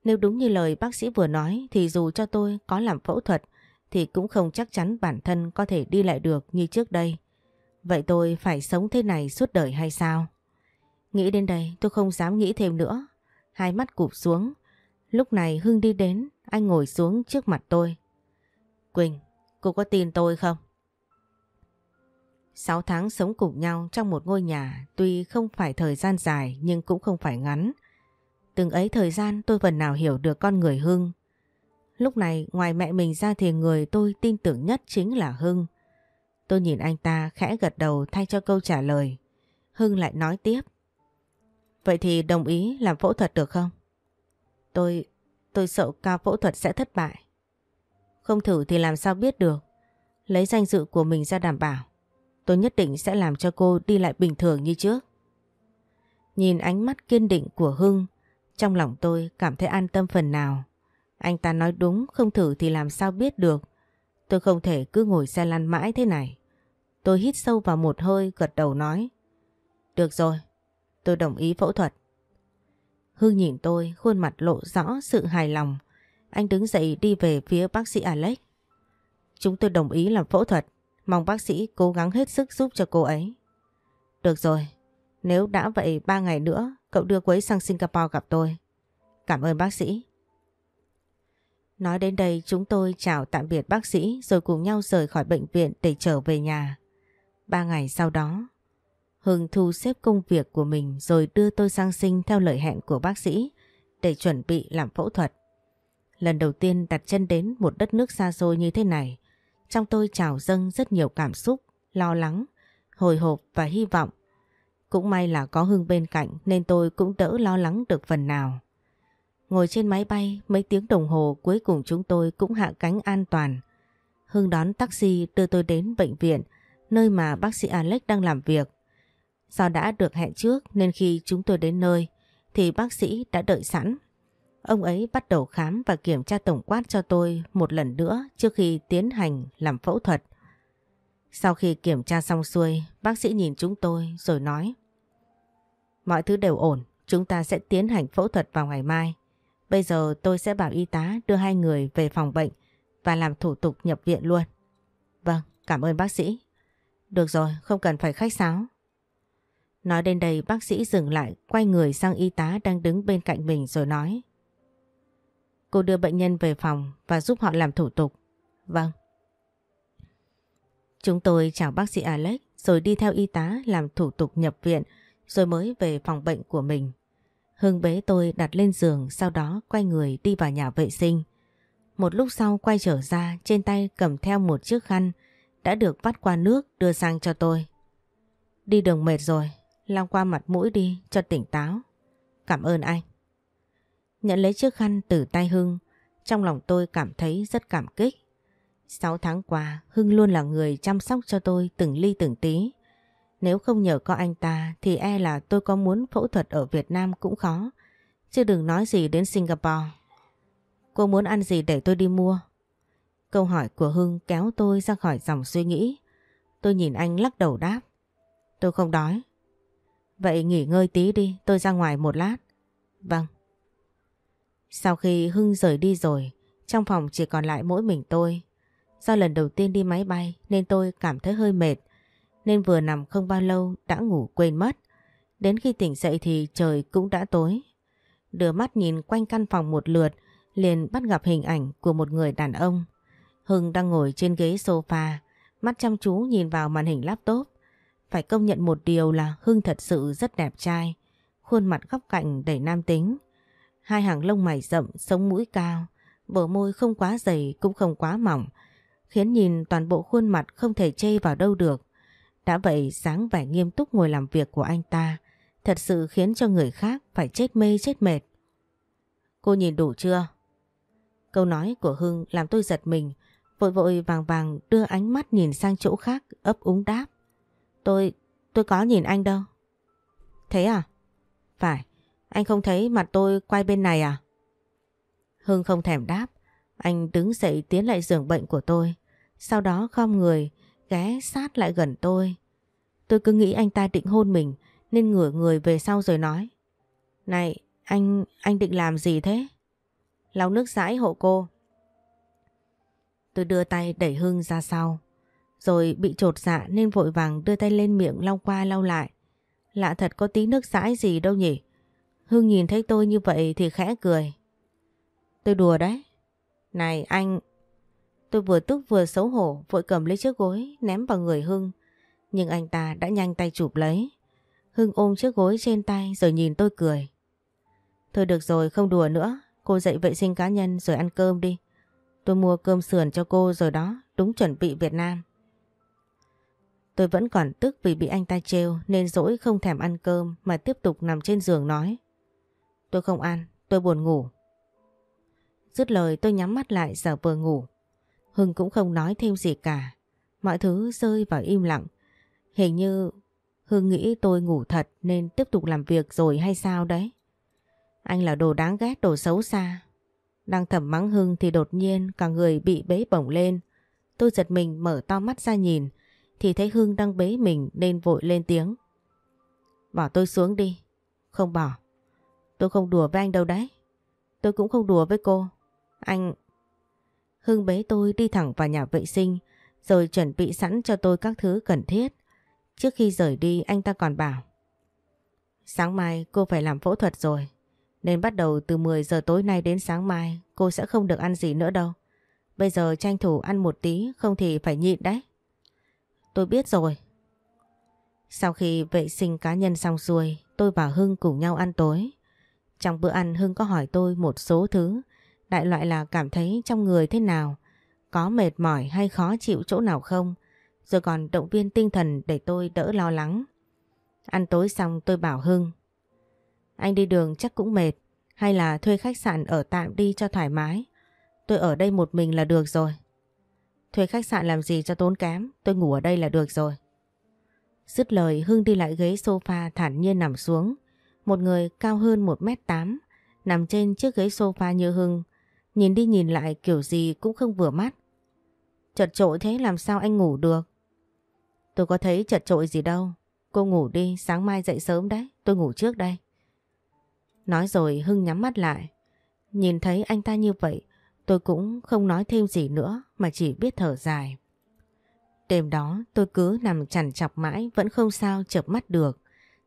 Nếu đúng như lời bác sĩ vừa nói thì dù cho tôi có làm phẫu thuật thì cũng không chắc chắn bản thân có thể đi lại được như trước đây. Vậy tôi phải sống thế này suốt đời hay sao? Nghĩ đến đây tôi không dám nghĩ thêm nữa. Hai mắt cụp xuống. Lúc này Hưng đi đến, anh ngồi xuống trước mặt tôi. Quỳnh, cô có tin tôi không? Sáu tháng sống cùng nhau trong một ngôi nhà tuy không phải thời gian dài nhưng cũng không phải ngắn. Từng ấy thời gian tôi phần nào hiểu được con người Hưng. Lúc này ngoài mẹ mình ra thì người tôi tin tưởng nhất chính là Hưng. Tôi nhìn anh ta khẽ gật đầu thay cho câu trả lời. Hưng lại nói tiếp. Vậy thì đồng ý làm phẫu thuật được không? Tôi, tôi sợ ca phẫu thuật sẽ thất bại. Không thử thì làm sao biết được. Lấy danh dự của mình ra đảm bảo. Tôi nhất định sẽ làm cho cô đi lại bình thường như trước. Nhìn ánh mắt kiên định của Hưng, trong lòng tôi cảm thấy an tâm phần nào. Anh ta nói đúng, không thử thì làm sao biết được. Tôi không thể cứ ngồi xe lăn mãi thế này. Tôi hít sâu vào một hơi gật đầu nói. Được rồi, tôi đồng ý phẫu thuật. Hưng nhìn tôi, khuôn mặt lộ rõ sự hài lòng. Anh đứng dậy đi về phía bác sĩ Alex. Chúng tôi đồng ý làm phẫu thuật. Mong bác sĩ cố gắng hết sức giúp cho cô ấy. Được rồi, nếu đã vậy ba ngày nữa cậu đưa cô ấy sang Singapore gặp tôi. Cảm ơn bác sĩ. Nói đến đây chúng tôi chào tạm biệt bác sĩ rồi cùng nhau rời khỏi bệnh viện để trở về nhà. Ba ngày sau đó, Hưng thu xếp công việc của mình rồi đưa tôi sang sinh theo lời hẹn của bác sĩ để chuẩn bị làm phẫu thuật. Lần đầu tiên đặt chân đến một đất nước xa xôi như thế này, trong tôi trào dâng rất nhiều cảm xúc, lo lắng, hồi hộp và hy vọng. Cũng may là có Hưng bên cạnh nên tôi cũng đỡ lo lắng được phần nào. Ngồi trên máy bay mấy tiếng đồng hồ cuối cùng chúng tôi cũng hạ cánh an toàn. Hưng đón taxi đưa tôi đến bệnh viện nơi mà bác sĩ Alex đang làm việc. Do đã được hẹn trước nên khi chúng tôi đến nơi thì bác sĩ đã đợi sẵn. Ông ấy bắt đầu khám và kiểm tra tổng quát cho tôi một lần nữa trước khi tiến hành làm phẫu thuật. Sau khi kiểm tra xong xuôi, bác sĩ nhìn chúng tôi rồi nói Mọi thứ đều ổn, chúng ta sẽ tiến hành phẫu thuật vào ngày mai. Bây giờ tôi sẽ bảo y tá đưa hai người về phòng bệnh và làm thủ tục nhập viện luôn. Vâng, cảm ơn bác sĩ. Được rồi, không cần phải khách sáo. Nói đến đây bác sĩ dừng lại quay người sang y tá đang đứng bên cạnh mình rồi nói Cô đưa bệnh nhân về phòng và giúp họ làm thủ tục. Vâng. Chúng tôi chào bác sĩ Alex rồi đi theo y tá làm thủ tục nhập viện rồi mới về phòng bệnh của mình. Hưng bế tôi đặt lên giường sau đó quay người đi vào nhà vệ sinh. Một lúc sau quay trở ra trên tay cầm theo một chiếc khăn đã được vắt qua nước đưa sang cho tôi. Đi đường mệt rồi, lau qua mặt mũi đi cho tỉnh táo. Cảm ơn anh. Nhận lấy chiếc khăn từ tay Hưng, trong lòng tôi cảm thấy rất cảm kích. Sáu tháng qua, Hưng luôn là người chăm sóc cho tôi từng ly từng tí. Nếu không nhờ có anh ta thì e là tôi có muốn phẫu thuật ở Việt Nam cũng khó. Chứ đừng nói gì đến Singapore. Cô muốn ăn gì để tôi đi mua? Câu hỏi của Hưng kéo tôi ra khỏi dòng suy nghĩ. Tôi nhìn anh lắc đầu đáp. Tôi không đói. Vậy nghỉ ngơi tí đi, tôi ra ngoài một lát. Vâng. Sau khi Hưng rời đi rồi, trong phòng chỉ còn lại mỗi mình tôi. Do lần đầu tiên đi máy bay nên tôi cảm thấy hơi mệt, nên vừa nằm không bao lâu đã ngủ quên mất. Đến khi tỉnh dậy thì trời cũng đã tối. Đưa mắt nhìn quanh căn phòng một lượt, liền bắt gặp hình ảnh của một người đàn ông. Hưng đang ngồi trên ghế sofa, mắt chăm chú nhìn vào màn hình laptop. Phải công nhận một điều là Hưng thật sự rất đẹp trai, khuôn mặt góc cạnh đầy nam tính. Hai hàng lông mày rậm, sống mũi cao, bờ môi không quá dày cũng không quá mỏng, khiến nhìn toàn bộ khuôn mặt không thể chê vào đâu được. Đã vậy sáng vẻ nghiêm túc ngồi làm việc của anh ta, thật sự khiến cho người khác phải chết mê chết mệt. Cô nhìn đủ chưa? Câu nói của Hưng làm tôi giật mình, vội vội vàng vàng đưa ánh mắt nhìn sang chỗ khác ấp úng đáp. Tôi, tôi có nhìn anh đâu. Thế à? Phải, anh không thấy mặt tôi quay bên này à? Hưng không thèm đáp, anh đứng dậy tiến lại giường bệnh của tôi. Sau đó khom người, ghé sát lại gần tôi. Tôi cứ nghĩ anh ta định hôn mình nên ngửa người về sau rồi nói. Này, anh, anh định làm gì thế? Lau nước rãi hộ cô. Tôi đưa tay đẩy Hưng ra sau. Rồi bị trột dạ nên vội vàng đưa tay lên miệng lau qua lau lại. Lạ thật có tí nước rãi gì đâu nhỉ? Hưng nhìn thấy tôi như vậy thì khẽ cười. Tôi đùa đấy. Này anh... Tôi vừa tức vừa xấu hổ vội cầm lấy chiếc gối ném vào người Hưng. Nhưng anh ta đã nhanh tay chụp lấy. Hưng ôm chiếc gối trên tay rồi nhìn tôi cười. Thôi được rồi không đùa nữa. Cô dậy vệ sinh cá nhân rồi ăn cơm đi. Tôi mua cơm sườn cho cô rồi đó. Đúng chuẩn bị Việt Nam. Tôi vẫn còn tức vì bị anh ta trêu nên dỗi không thèm ăn cơm mà tiếp tục nằm trên giường nói. Tôi không ăn, tôi buồn ngủ. Dứt lời tôi nhắm mắt lại giờ vừa ngủ. Hưng cũng không nói thêm gì cả. Mọi thứ rơi vào im lặng. Hình như Hưng nghĩ tôi ngủ thật nên tiếp tục làm việc rồi hay sao đấy. Anh là đồ đáng ghét, đồ xấu xa. Đang thầm mắng Hưng thì đột nhiên cả người bị bế bổng lên. Tôi giật mình mở to mắt ra nhìn thì thấy Hưng đang bế mình nên vội lên tiếng. Bỏ tôi xuống đi. Không bỏ. Tôi không đùa với anh đâu đấy. Tôi cũng không đùa với cô. Anh... Hưng bế tôi đi thẳng vào nhà vệ sinh, rồi chuẩn bị sẵn cho tôi các thứ cần thiết. Trước khi rời đi, anh ta còn bảo, Sáng mai cô phải làm phẫu thuật rồi, Nên bắt đầu từ 10 giờ tối nay đến sáng mai Cô sẽ không được ăn gì nữa đâu. Bây giờ tranh thủ ăn một tí, Không thì phải nhịn đấy. Tôi biết rồi. Sau khi vệ sinh cá nhân xong xuôi, Tôi và Hưng cùng nhau ăn tối. Trong bữa ăn, Hưng có hỏi tôi một số thứ Đại loại là cảm thấy trong người thế nào Có mệt mỏi hay khó chịu chỗ nào không rồi còn động viên tinh thần để tôi đỡ lo lắng. Ăn tối xong tôi bảo Hưng. Anh đi đường chắc cũng mệt, hay là thuê khách sạn ở tạm đi cho thoải mái. Tôi ở đây một mình là được rồi. Thuê khách sạn làm gì cho tốn kém, tôi ngủ ở đây là được rồi. Dứt lời Hưng đi lại ghế sofa thản nhiên nằm xuống. Một người cao hơn 1m8 nằm trên chiếc ghế sofa như Hưng. Nhìn đi nhìn lại kiểu gì cũng không vừa mắt. Chật trội thế làm sao anh ngủ được? Tôi có thấy chật trội gì đâu. Cô ngủ đi, sáng mai dậy sớm đấy, tôi ngủ trước đây. Nói rồi Hưng nhắm mắt lại. Nhìn thấy anh ta như vậy, tôi cũng không nói thêm gì nữa mà chỉ biết thở dài. Đêm đó tôi cứ nằm chằn chọc mãi vẫn không sao chợp mắt được.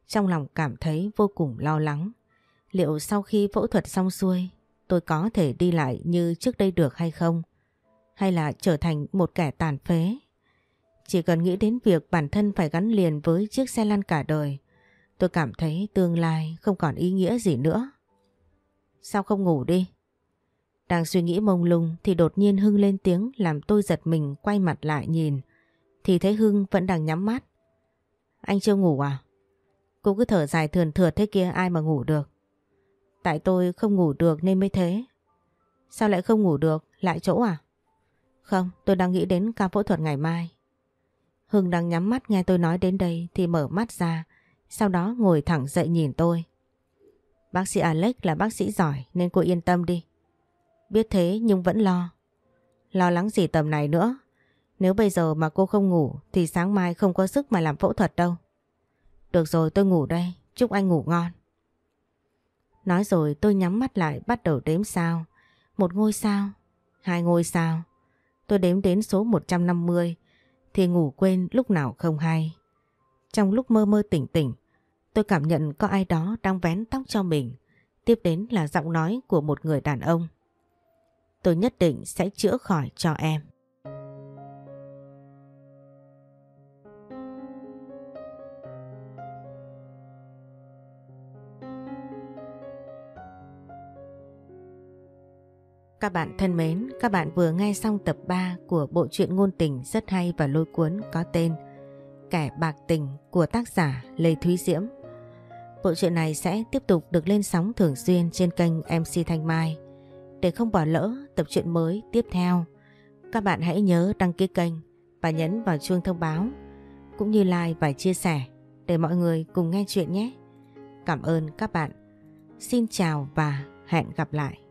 Trong lòng cảm thấy vô cùng lo lắng. Liệu sau khi phẫu thuật xong xuôi, tôi có thể đi lại như trước đây được hay không? Hay là trở thành một kẻ tàn phế chỉ cần nghĩ đến việc bản thân phải gắn liền với chiếc xe lăn cả đời, tôi cảm thấy tương lai không còn ý nghĩa gì nữa. Sao không ngủ đi? Đang suy nghĩ mông lung thì đột nhiên Hưng lên tiếng làm tôi giật mình quay mặt lại nhìn. Thì thấy Hưng vẫn đang nhắm mắt. Anh chưa ngủ à? Cô cứ thở dài thườn thượt thế kia ai mà ngủ được. Tại tôi không ngủ được nên mới thế. Sao lại không ngủ được? Lại chỗ à? Không, tôi đang nghĩ đến ca phẫu thuật ngày mai. Hưng đang nhắm mắt nghe tôi nói đến đây thì mở mắt ra, sau đó ngồi thẳng dậy nhìn tôi. Bác sĩ Alex là bác sĩ giỏi nên cô yên tâm đi. Biết thế nhưng vẫn lo. Lo lắng gì tầm này nữa. Nếu bây giờ mà cô không ngủ thì sáng mai không có sức mà làm phẫu thuật đâu. Được rồi tôi ngủ đây, chúc anh ngủ ngon. Nói rồi tôi nhắm mắt lại bắt đầu đếm sao. Một ngôi sao, hai ngôi sao. Tôi đếm đến số 150 thì ngủ quên lúc nào không hay. Trong lúc mơ mơ tỉnh tỉnh, tôi cảm nhận có ai đó đang vén tóc cho mình. Tiếp đến là giọng nói của một người đàn ông. Tôi nhất định sẽ chữa khỏi cho em. Các bạn thân mến, các bạn vừa nghe xong tập 3 của bộ truyện ngôn tình rất hay và lôi cuốn có tên Kẻ bạc tình của tác giả Lê Thúy Diễm. Bộ truyện này sẽ tiếp tục được lên sóng thường xuyên trên kênh MC Thanh Mai. để không bỏ lỡ tập truyện mới tiếp theo. Các bạn hãy nhớ đăng ký kênh và nhấn vào chuông thông báo cũng như like và chia sẻ để mọi người cùng nghe chuyện nhé. Cảm ơn các bạn. Xin chào và hẹn gặp lại.